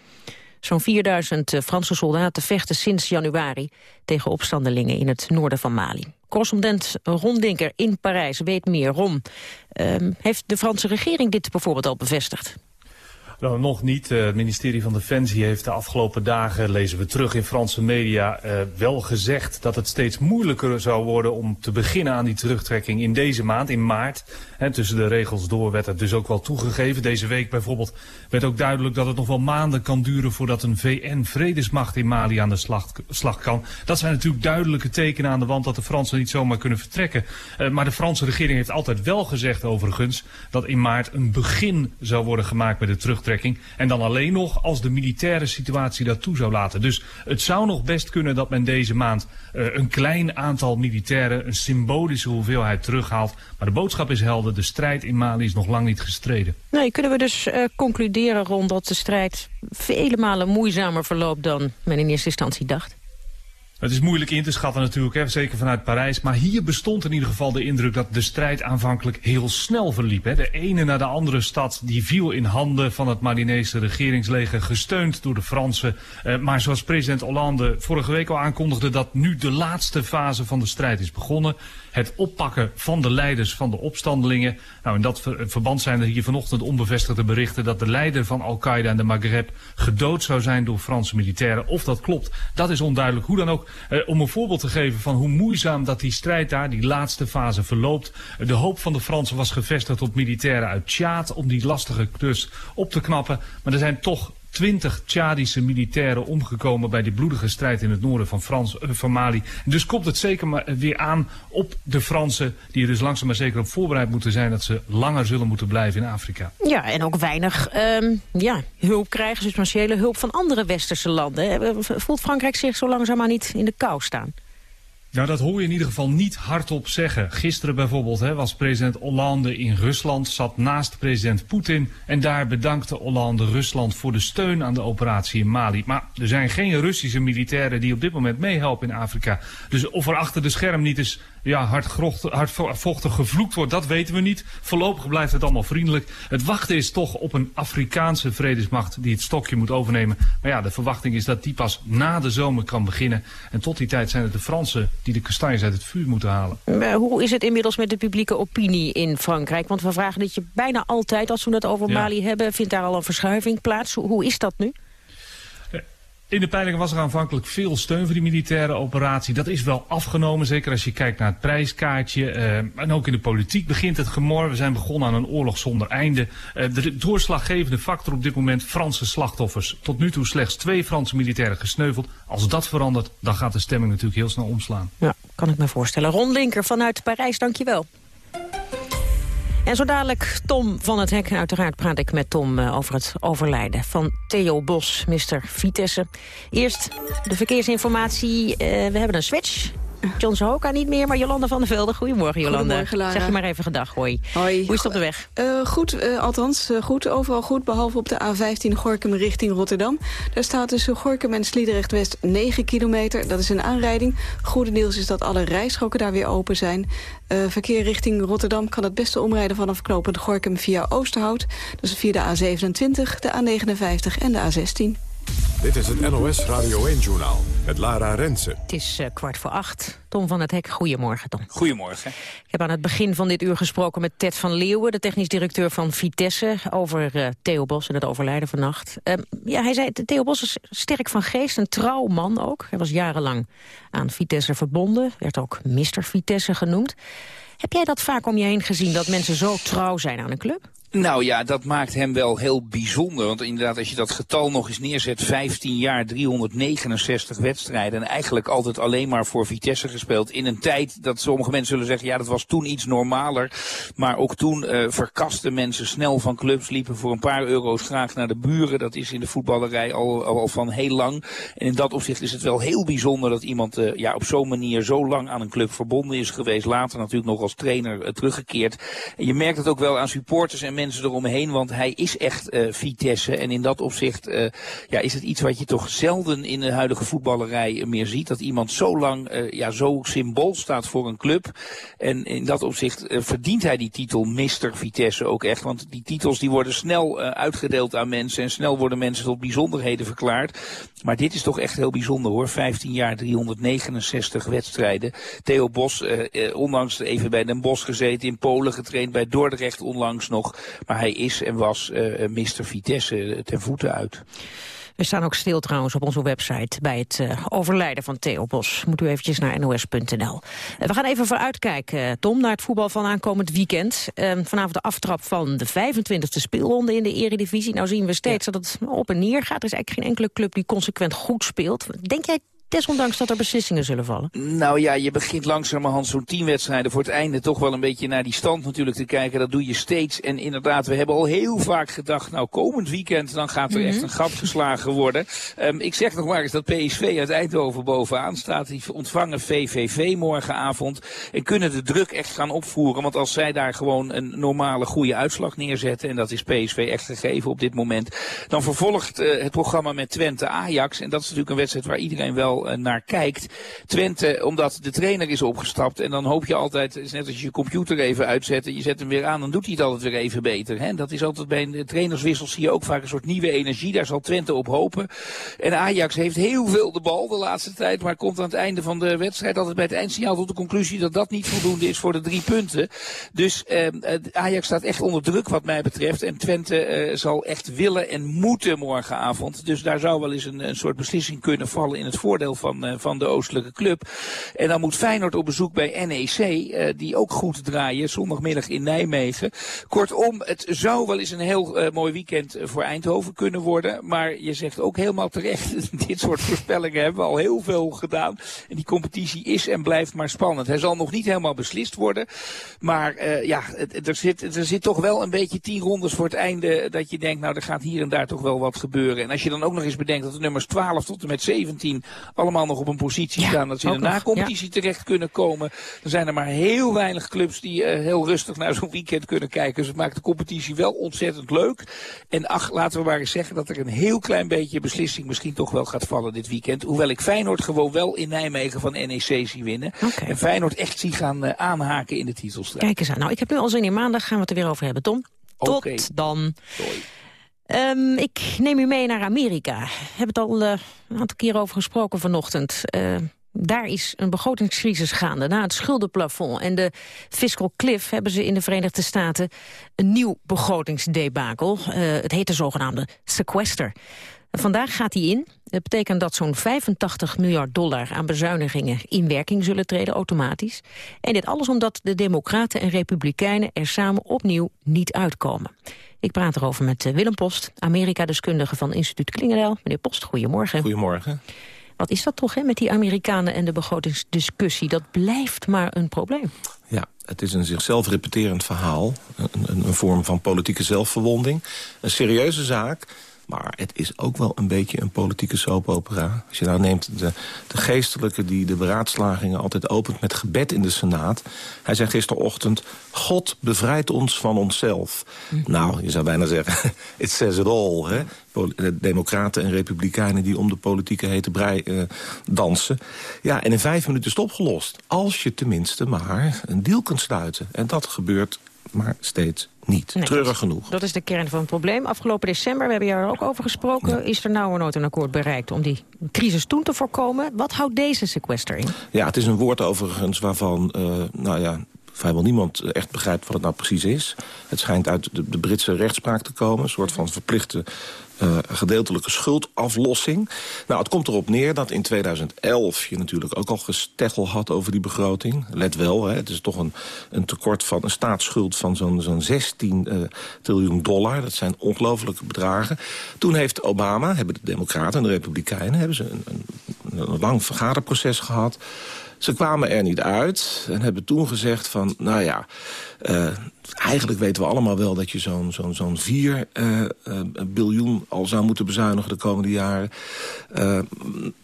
Zo'n 4000 Franse soldaten vechten sinds januari tegen opstandelingen in het noorden van Mali. Correspondent Ron Dinker in Parijs weet meer. Ron, uh, heeft de Franse regering dit bijvoorbeeld al bevestigd? Nou, nog niet. Uh, het ministerie van Defensie heeft de afgelopen dagen, lezen we terug in Franse media, uh, wel gezegd dat het steeds moeilijker zou worden om te beginnen aan die terugtrekking in deze maand, in maart. En tussen de regels door werd het dus ook wel toegegeven. Deze week bijvoorbeeld werd ook duidelijk dat het nog wel maanden kan duren voordat een VN-vredesmacht in Mali aan de slag, slag, kan. Dat zijn natuurlijk duidelijke tekenen aan de wand dat de Fransen niet zomaar kunnen vertrekken. Uh, maar de Franse regering heeft altijd wel gezegd overigens dat in maart een begin zou worden gemaakt met de terugtrekking. En dan alleen nog als de militaire situatie dat toe zou laten. Dus het zou nog best kunnen dat men deze maand uh, een klein aantal militairen, een symbolische hoeveelheid terughaalt. Maar de boodschap is helder, de strijd in Mali is nog lang niet gestreden. Nee, kunnen we dus uh, concluderen rond dat de strijd vele malen moeizamer verloopt dan men in eerste instantie dacht? Het is moeilijk in te schatten natuurlijk, hè, zeker vanuit Parijs. Maar hier bestond in ieder geval de indruk dat de strijd aanvankelijk heel snel verliep. Hè. De ene na de andere stad die viel in handen van het Malinese regeringsleger, gesteund door de Fransen. Uh, maar zoals president Hollande vorige week al aankondigde dat nu de laatste fase van de strijd is begonnen. Het oppakken van de leiders van de opstandelingen. Nou, in dat ver verband zijn er hier vanochtend onbevestigde berichten dat de leider van Al-Qaeda en de Maghreb gedood zou zijn door Franse militairen. Of dat klopt, dat is onduidelijk. Hoe dan ook, Uh, om een voorbeeld te geven van hoe moeizaam dat die strijd daar, die laatste fase, verloopt. Uh, de hoop van de Fransen was gevestigd op militairen uit Tjaat om die lastige klus op te knappen. Maar er zijn toch twintig Tjadische militairen omgekomen bij die bloedige strijd in het noorden van, Frans, uh, van Mali. Dus komt het zeker maar weer aan op de Fransen, die er dus langzaam maar zeker op voorbereid moeten zijn dat ze langer zullen moeten blijven in Afrika. Ja, en ook weinig um, ja, hulp krijgen, substantiële hulp van andere westerse landen. Voelt Frankrijk zich zo langzaam niet in de kou staan? Nou, dat hoor je in ieder geval niet hardop zeggen. Gisteren bijvoorbeeld hè, was president Hollande in Rusland, zat naast president Poetin... en daar bedankte Hollande Rusland voor de steun aan de operatie in Mali. Maar er zijn geen Russische militairen die op dit moment meehelpen in Afrika. Dus of er achter de scherm niet eens ja, hardvochtig gevloekt wordt, dat weten we niet. Voorlopig blijft het allemaal vriendelijk. Het wachten is toch op een Afrikaanse vredesmacht die het stokje moet overnemen. Maar ja, de verwachting is dat die pas na de zomer kan beginnen. En tot die tijd zijn het de Fransen die de kastanjes uit het vuur moeten halen. Maar hoe is het inmiddels met de publieke opinie in Frankrijk? Want we vragen dit je bijna altijd als we het over Mali hebben. Vindt daar al een verschuiving plaats? Hoe is dat nu? In de peilingen was er aanvankelijk veel steun voor die militaire operatie. Dat is wel afgenomen, zeker als je kijkt naar het prijskaartje. Uh, en ook in de politiek begint het gemor. We zijn begonnen aan een oorlog zonder einde. Uh, de doorslaggevende factor op dit moment Franse slachtoffers. Tot nu toe slechts twee Franse militairen gesneuveld. Als dat verandert, dan gaat de stemming natuurlijk heel snel omslaan. Ja, kan ik me voorstellen. Ron Linker vanuit Parijs, dankjewel. En zo dadelijk Tom van het Hek. Uiteraard praat ik met Tom uh, over het overlijden van Theo Bos, Mr. Vitesse. Eerst de verkeersinformatie. Uh, we hebben een switch. John Sohoka niet meer, maar Jolanda van der Velde. Goedemorgen, Jolanda. Goedemorgen, Lara. Zeg je maar even gedag, hoi. Hoi. Hoe is het op de weg? Uh, goed, uh, althans uh, goed. Overal goed, behalve op de A15 Gorkum richting Rotterdam. Daar staat tussen Gorkum en Sliedrecht West 9 kilometer. Dat is een aanrijding. Goede nieuws is dat alle rijstroken daar weer open zijn. verkeer richting Rotterdam kan het beste omrijden vanaf knopend Gorkum via Oosterhout. Dus via de A27, de A59 en de A16. Dit is het NOS Radio 1-journaal met Lara Rensen. Het is uh, kwart voor acht. Tom van het Hek, goedemorgen Tom. Goedemorgen. Ik heb aan het begin van dit uur gesproken met Ted van Leeuwen... de technisch directeur van Vitesse, over uh, Theo Bos en het overlijden vannacht. Uh, ja, hij zei, Theo Bos is sterk van geest, een trouw man ook. Hij was jarenlang aan Vitesse verbonden, werd ook Mr. Vitesse genoemd. Heb jij dat vaak om je heen gezien, dat mensen zo trouw zijn aan een club? Nou ja, dat maakt hem wel heel bijzonder. Want inderdaad, als je dat getal nog eens neerzet, 15 jaar, 369 wedstrijden. En eigenlijk altijd alleen maar voor Vitesse gespeeld. In een tijd dat sommige mensen zullen zeggen, ja dat was toen iets normaler. Maar ook toen uh, verkasten mensen snel van clubs, liepen voor een paar euro's graag naar de buren. Dat is in de voetballerij al, van heel lang. En in dat opzicht is het wel heel bijzonder dat iemand uh, ja, op zo'n manier zo lang aan een club verbonden is geweest. Later natuurlijk nog als trainer uh, teruggekeerd. En je merkt het ook wel aan supporters en mensen eromheen, want hij is echt uh, Vitesse. En in dat opzicht uh, ja, is het iets wat je toch zelden in de huidige voetballerij meer ziet. Dat iemand zo lang ja, zo symbool staat voor een club. En in dat opzicht verdient hij die titel Mr. Vitesse ook echt. Want die titels die worden snel uitgedeeld aan mensen. En snel worden mensen tot bijzonderheden verklaard. Maar dit is toch echt heel bijzonder hoor. 15 jaar, 369 wedstrijden. Theo Bos, onlangs even bij Den Bosch gezeten. In Polen getraind, bij Dordrecht onlangs nog. Maar hij is en was uh, Mr. Vitesse ten voeten uit. We staan ook stil trouwens op onze website bij het uh, overlijden van Theo Bos. Moet u eventjes naar nos.nl. Uh, we gaan even vooruitkijken, uh, Tom, naar het voetbal van aankomend weekend. vanavond de aftrap van de 25e speelronde in de eredivisie. Nou zien we steeds ja. dat het op en neer gaat. Er is eigenlijk geen enkele club die consequent goed speelt. Denk jij desondanks dat er beslissingen zullen vallen? Nou ja, je begint langzamerhand zo'n tien wedstrijden voor het einde toch wel een beetje naar die stand natuurlijk te kijken. Dat doe je steeds. En inderdaad, we hebben al heel vaak gedacht, nou komend weekend dan gaat er mm -hmm. echt een gat geslagen worden. Um, ik zeg nog maar eens dat PSV uit Eindhoven bovenaan staat. Die ontvangen VVV morgenavond. En kunnen de druk echt gaan opvoeren. Want als zij daar gewoon een normale goede uitslag neerzetten. En dat is PSV echt gegeven op dit moment. Dan vervolgt uh, het programma met Twente Ajax. En dat is natuurlijk een wedstrijd waar iedereen wel naar kijkt. Twente, omdat de trainer is opgestapt. En dan hoop je altijd, is net als je je computer even uitzet en je zet hem weer aan, dan doet hij het altijd weer even beter. Hè? Dat is altijd bij een trainerswissel zie je ook vaak een soort nieuwe energie. Daar zal Twente op hopen. En Ajax heeft heel veel de bal de laatste tijd, maar komt aan het einde van de wedstrijd altijd bij het eindsignaal tot de conclusie dat dat niet voldoende is voor de drie punten. Dus eh, Ajax staat echt onder druk wat mij betreft. En Twente eh, zal echt willen en moeten morgenavond. Dus daar zou wel eens een, een soort beslissing kunnen vallen in het voordeel van, uh, van de Oostelijke Club. En dan moet Feyenoord op bezoek bij NEC, uh, die ook goed draaien, zondagmiddag in Nijmegen. Kortom, het zou wel eens een heel uh, mooi weekend voor Eindhoven kunnen worden. Maar je zegt ook helemaal terecht, dit soort voorspellingen hebben we al heel veel gedaan. En die competitie is en blijft maar spannend. Hij zal nog niet helemaal beslist worden. Maar ja, er, zit, er zit toch wel een beetje tien rondes voor het einde dat je denkt, nou er gaat hier en daar toch wel wat gebeuren. En als je dan ook nog eens bedenkt dat de nummers 12 tot en met 17 allemaal nog op een positie staan dat ze in de na-competitie ja. terecht kunnen komen. Dan zijn er maar heel weinig clubs die uh, heel rustig naar zo'n weekend kunnen kijken. Dus het maakt de competitie wel ontzettend leuk. En ach, laten we maar eens zeggen dat er een heel klein beetje beslissing misschien toch wel gaat vallen dit weekend. Hoewel ik Feyenoord gewoon wel in Nijmegen van NEC zie winnen. Okay. En Feyenoord echt zie gaan uh, aanhaken in de titelstrijd. Kijk eens aan. Nou, ik heb nu al zin in maandag. Gaan we het er weer over hebben, Tom. Tot okay. dan. Doei. Um, ik neem u mee naar Amerika. We hebben het al uh, een aantal keer over gesproken vanochtend. Uh, daar is een begrotingscrisis gaande. Na het schuldenplafond en de fiscal cliff hebben ze in de Verenigde Staten een nieuw begrotingsdebakel. Uh, het heet de zogenaamde sequester. Vandaag gaat hij in. Dat betekent dat zo'n 85 miljard dollar aan bezuinigingen in werking zullen treden automatisch. En dit alles omdat de democraten en republikeinen er samen opnieuw niet uitkomen. Ik praat erover met Willem Post, Amerika-deskundige van instituut Klingendel. Meneer Post, goedemorgen. Goedemorgen. Wat is dat toch hè, met die Amerikanen en de begrotingsdiscussie? Dat blijft maar een probleem. Ja, het is een zichzelf repeterend verhaal. Een, een, een vorm van politieke zelfverwonding. Een serieuze zaak maar het is ook wel een beetje een politieke soapopera. Als je nou neemt de, de geestelijke die de beraadslagingen altijd opent met gebed in de Senaat. Hij zei gisterochtend, God bevrijdt ons van onszelf. Nou, je zou bijna zeggen, it says it all. Hè? Democraten en republikeinen die om de politieke hete brei uh, dansen. Ja, en in vijf minuten is het opgelost. Als je tenminste maar een deal kunt sluiten. En dat gebeurt maar steeds niet. Nee, Treurig genoeg. Dat is de kern van het probleem. Afgelopen december, we hebben hier ook over gesproken... Ja. is er nou nooit een akkoord bereikt om die crisis toen te voorkomen. Wat houdt deze sequester in? Ja, het is een woord overigens waarvan... Uh, nou ja, vrijwel niemand echt begrijpt wat het nou precies is. Het schijnt uit de, de Britse rechtspraak te komen. Een soort van verplichte uh, gedeeltelijke schuldaflossing. Nou, het komt erop neer dat in 2011 je natuurlijk ook al gesteggel had over die begroting. Let wel, hè, het is toch een, een tekort van een staatsschuld van zo'n zo'n 16 uh, triljoen dollar. Dat zijn ongelofelijke bedragen. Toen heeft Obama, hebben de Democraten en de Republikeinen... hebben ze een, een, een lang vergaderproces gehad... Ze kwamen er niet uit en hebben toen gezegd van, nou ja... Uh, eigenlijk weten we allemaal wel dat je zo'n zo'n zo'n 4 uh, uh, biljoen al zou moeten bezuinigen de komende jaren.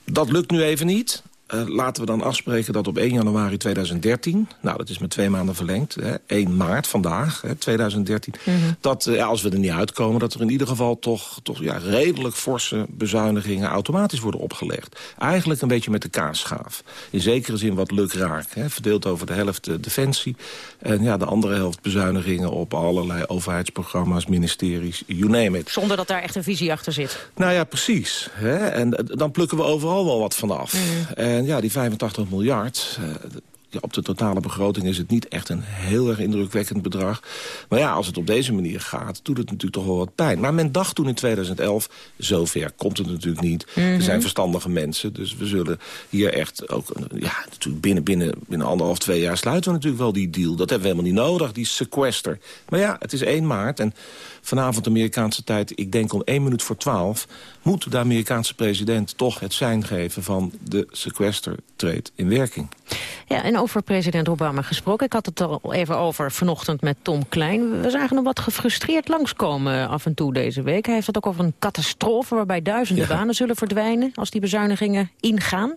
Dat lukt nu even niet. Uh, laten we dan afspreken dat op 1 januari 2013... nou, dat is met twee maanden verlengd, hè, 1 maart vandaag, hè, 2013... Mm -hmm. dat uh, als we er niet uitkomen... dat er in ieder geval toch, toch ja, redelijk forse bezuinigingen... automatisch worden opgelegd. Eigenlijk een beetje met de kaasschaaf. In zekere zin wat lukraak. Hè, verdeeld over de helft uh, defensie... en ja, de andere helft bezuinigingen op allerlei overheidsprogramma's... ministeries, you name it. Zonder dat daar echt een visie achter zit. Nou ja, precies. Hè, en dan plukken we overal wel wat vanaf. Mm -hmm. En ja, die 85 miljard, uh, ja, op de totale begroting is het niet echt een heel erg indrukwekkend bedrag. Maar ja, als het op deze manier gaat, doet het natuurlijk toch wel wat pijn. Maar men dacht toen in 2011, zover komt het natuurlijk niet. Mm -hmm. Er zijn verstandige mensen, dus we zullen hier echt ook... Ja, natuurlijk binnen, binnen, binnen anderhalf, twee jaar sluiten we natuurlijk wel die deal. Dat hebben we helemaal niet nodig, die sequester. Maar ja, het is 1 maart en vanavond Amerikaanse tijd, ik denk om 1 minuut voor 12... moet de Amerikaanse president toch het zijn geven van de sequester treedt in werking. Ja, en over president Obama gesproken. Ik had het al even over vanochtend met Tom Klein. We zagen hem wat gefrustreerd langskomen af en toe deze week. Hij heeft het ook over een catastrofe waarbij duizenden ja. banen zullen verdwijnen... als die bezuinigingen ingaan.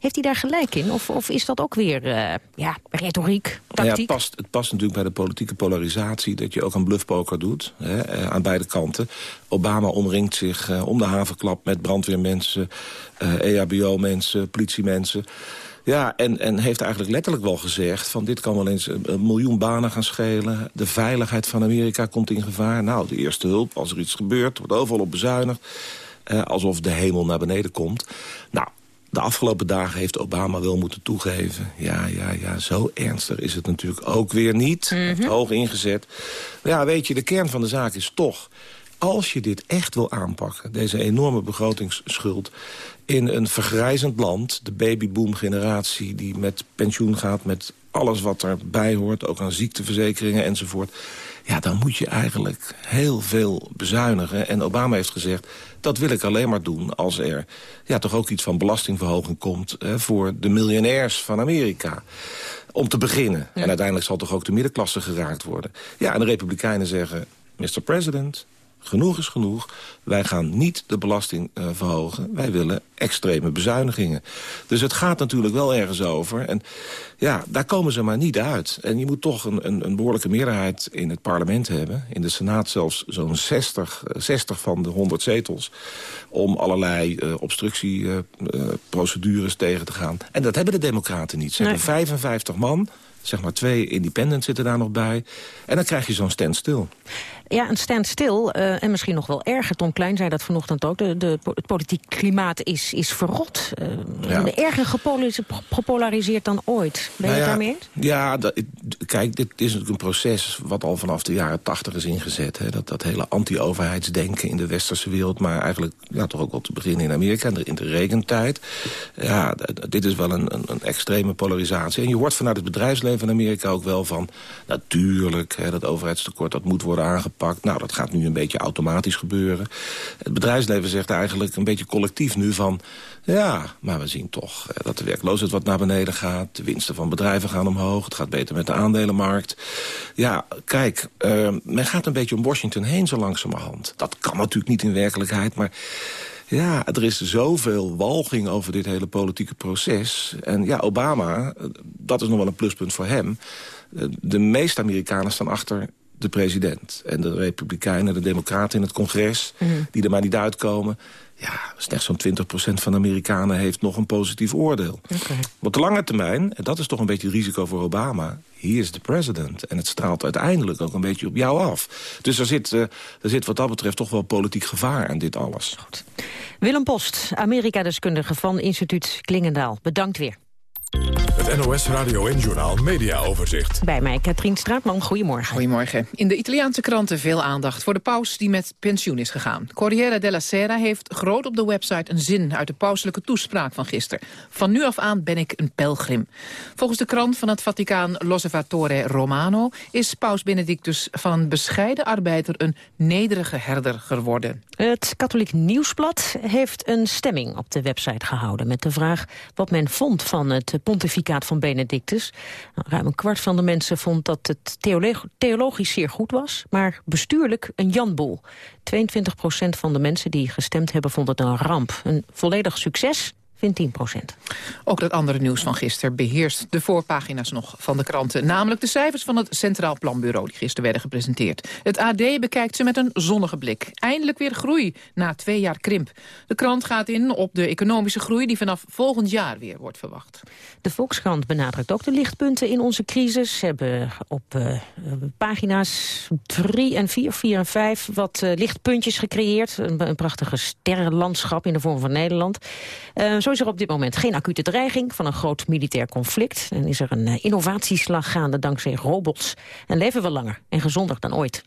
Heeft hij daar gelijk in? Of, of is dat ook weer uh, ja, retoriek, tactiek? Nou ja, het, past, het past natuurlijk bij de politieke polarisatie... dat je ook een bluffpoker doet, hè, uh, aan beide kanten. Obama omringt zich uh, om de havenklap met brandweermensen... EHBO-mensen, politiemensen... Ja, en, en heeft eigenlijk letterlijk wel gezegd... van dit kan wel eens een, miljoen banen gaan schelen. De veiligheid van Amerika komt in gevaar. Nou, de eerste hulp, als er iets gebeurt, wordt overal op bezuinigd. Uh, alsof de hemel naar beneden komt. Nou, de afgelopen dagen heeft Obama wel moeten toegeven... ja, ja, ja, zo ernstig is het natuurlijk ook weer niet. Mm -hmm. Hoog ingezet. Maar ja, weet je, de kern van de zaak is toch... als je dit echt wil aanpakken, deze enorme begrotingsschuld... in een vergrijzend land, de babyboom-generatie... die met pensioen gaat, met alles wat erbij hoort... ook aan ziekteverzekeringen enzovoort... ja, dan moet je eigenlijk heel veel bezuinigen. En Obama heeft gezegd, dat wil ik alleen maar doen... als er ja, toch ook iets van belastingverhoging komt... Hè, voor de miljonairs van Amerika om te beginnen. En uiteindelijk zal toch ook de middenklasse geraakt worden. Ja, en de Republikeinen zeggen... Mr. President, genoeg is genoeg. Wij gaan niet de belasting uh, verhogen. Wij willen extreme bezuinigingen. Dus het gaat natuurlijk wel ergens over. En ja, daar komen ze maar niet uit. En je moet toch een, een, een behoorlijke meerderheid in het parlement hebben. In de Senaat zelfs zo'n 60, 60 van de 100 zetels. Om allerlei uh, obstructieprocedures uh, tegen te gaan. En dat hebben de democraten niet. Ze nee. hebben 55 man zeg maar twee independents zitten daar nog bij. En dan krijg je zo'n standstill. Ja, een standstill. Uh, en misschien nog wel erger. Tom Klein zei dat vanochtend ook. De, de, het politiek klimaat is, is verrot. Uh, ja. Erger gepolariseerd dan ooit. Ben nou je ja, het daarmee eens? Ja, dat, kijk, dit is natuurlijk een proces wat al vanaf de jaren tachtig is ingezet. Hè. Dat, dat hele anti-overheidsdenken in de westerse wereld... maar eigenlijk ja, toch ook wel te beginnen in Amerika, in de regentijd. Ja, dit is wel een, een, een extreme polarisatie. En je hoort vanuit het bedrijfsleven in Amerika ook wel van... natuurlijk, hè, dat overheidstekort dat moet worden aangepakt Nou, dat gaat nu een beetje automatisch gebeuren. Het bedrijfsleven zegt eigenlijk een beetje collectief nu van... ja, maar we zien toch dat de werkloosheid wat naar beneden gaat. De winsten van bedrijven gaan omhoog. Het gaat beter met de aandelenmarkt. Ja, kijk, uh, men gaat een beetje om Washington heen zo langzamerhand. Dat kan natuurlijk niet in werkelijkheid, maar... Ja, er is zoveel walging over dit hele politieke proces. En ja, Obama, dat is nog wel een pluspunt voor hem. De meeste Amerikanen staan achter de president. En de republikeinen, de democraten in het congres... Mm. die er maar niet uitkomen... ja, slechts zo'n 20% van de Amerikanen heeft nog een positief oordeel. Okay. Op de lange termijn, en dat is toch een beetje het risico voor Obama... he is the president. En het straalt uiteindelijk ook een beetje op jou af. Dus er zit, uh, er zit wat dat betreft toch wel politiek gevaar aan dit alles. Goed. Willem Post, Amerika-deskundige van instituut Klingendaal. Bedankt weer. Het NOS Radio en Journal Media Overzicht. Bij mij Katrien Straatman, goedemorgen. Goedemorgen. In de Italiaanse kranten veel aandacht voor de paus die met pensioen is gegaan. Corriere della Sera heeft groot op de website een zin uit de pauselijke toespraak van gisteren. Van nu af aan ben ik een pelgrim. Volgens de krant van het Vaticaan L'Osservatore Romano is paus Benedictus van een bescheiden arbeider een nederige herder geworden. Het Katholiek Nieuwsblad heeft een stemming op de website gehouden met de vraag wat men vond van het pontificaat van Benedictus. Ruim een kwart van de mensen vond dat het theologisch zeer goed was, maar bestuurlijk een janboel. 22 procent van de mensen die gestemd hebben vond het een ramp. Een volledig succes, vindt 10 procent. Ook dat andere nieuws van gisteren beheerst de voorpagina's nog van de kranten. Namelijk de cijfers van het Centraal Planbureau die gisteren werden gepresenteerd. Het AD bekijkt ze met een zonnige blik. Eindelijk weer groei na twee jaar krimp. De krant gaat in op de economische groei die vanaf volgend jaar weer wordt verwacht. De Volkskrant benadrukt ook de lichtpunten in onze crisis. Ze hebben op uh, pagina's 3 en 4, 4 en 5 wat uh, lichtpuntjes gecreëerd. Een, een prachtige sterrenlandschap in de vorm van Nederland. Uh, zo is er op dit moment geen acute dreiging van een groot militair conflict. En is er een uh, innovatieslag gaande dankzij robots. En leven we langer en gezonder dan ooit.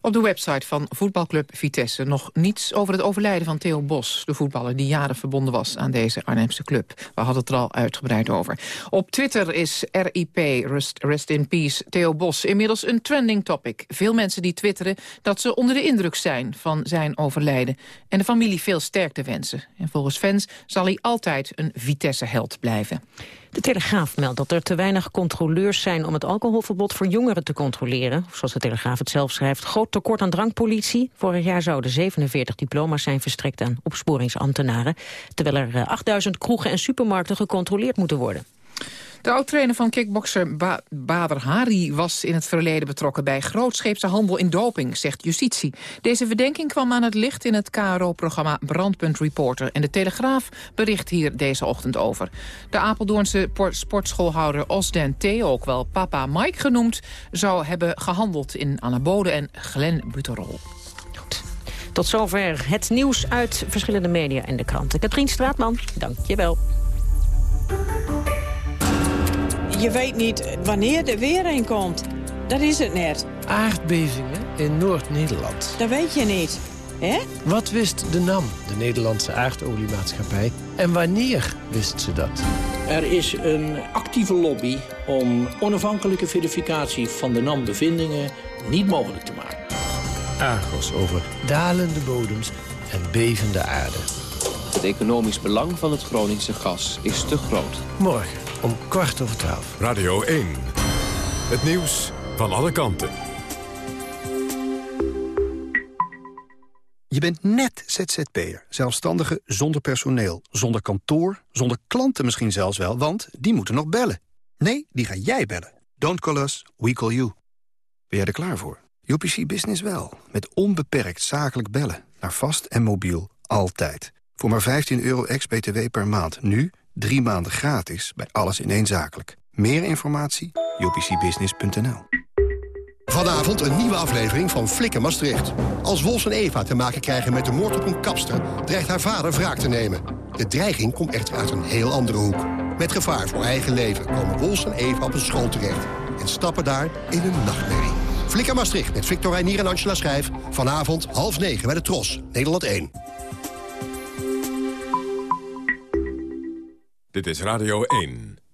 Op de website van voetbalclub Vitesse nog niets over het overlijden van Theo Bos. De voetballer die jaren verbonden was aan deze Arnhemse club. We hadden het er al uitgebreid over. Op Twitter is RIP, Rest, Rest in Peace, Theo Bos inmiddels een trending topic. Veel mensen die twitteren dat ze onder de indruk zijn van zijn overlijden. En de familie veel sterkte wensen. En volgens fans zal hij altijd een Vitesse-held blijven. De Telegraaf meldt dat er te weinig controleurs zijn om het alcoholverbod voor jongeren te controleren. Zoals de Telegraaf het zelf schrijft, groot tekort aan drankpolitie. Vorig jaar zouden 47 diploma's zijn verstrekt aan opsporingsambtenaren. Terwijl er 8000 kroegen en supermarkten gecontroleerd moeten worden. De oud-trainer van kickbokser ba Bader Hari was in het verleden betrokken bij grootscheepse handel in doping, zegt justitie. Deze verdenking kwam aan het licht in het KRO-programma Brandpunt Reporter. En de Telegraaf bericht hier deze ochtend over. De Apeldoornse sportschoolhouder Osden T., ook wel Papa Mike genoemd, zou hebben gehandeld in anabolen en glenbuterol. Tot zover het nieuws uit verschillende media en de kranten. Katrien Straatman, dank je wel. Je weet niet wanneer er weer een komt. Dat is het net. aardbevingen in Noord-Nederland. Dat weet je niet, hè? Wat wist de NAM, de Nederlandse aardoliemaatschappij... en wanneer wist ze dat? Er is een actieve lobby om onafhankelijke verificatie van de NAM-bevindingen niet mogelijk te maken. Argos over dalende bodems en bevende aarde. Het economisch belang van het Groningse gas is te groot. Morgen om kwart over twaalf. Radio 1. Het nieuws van alle kanten. Je bent net ZZP'er, zelfstandige zonder personeel, zonder kantoor, zonder klanten misschien zelfs wel, want die moeten nog bellen. Nee, die ga jij bellen. Don't call us, we call you. Ben jij er klaar voor? UPC Business wel, met onbeperkt zakelijk bellen, naar vast en mobiel, altijd. Voor maar 15 euro ex-BTW per maand, nu drie maanden gratis bij alles in één zakelijk. Meer informatie? upcbusiness.nl Vanavond een nieuwe aflevering van Flikken Maastricht. Als Wols en Eva te maken krijgen met de moord op een kapster... dreigt haar vader wraak te nemen. De dreiging komt echter uit een heel andere hoek. Met gevaar voor eigen leven komen Wols en Eva op een school terecht... en stappen daar in een nachtmerrie. Flikken Maastricht met Victor Reinier en Angela Schrijf. Vanavond half negen bij de Tros, Nederland 1. Dit is Radio 1.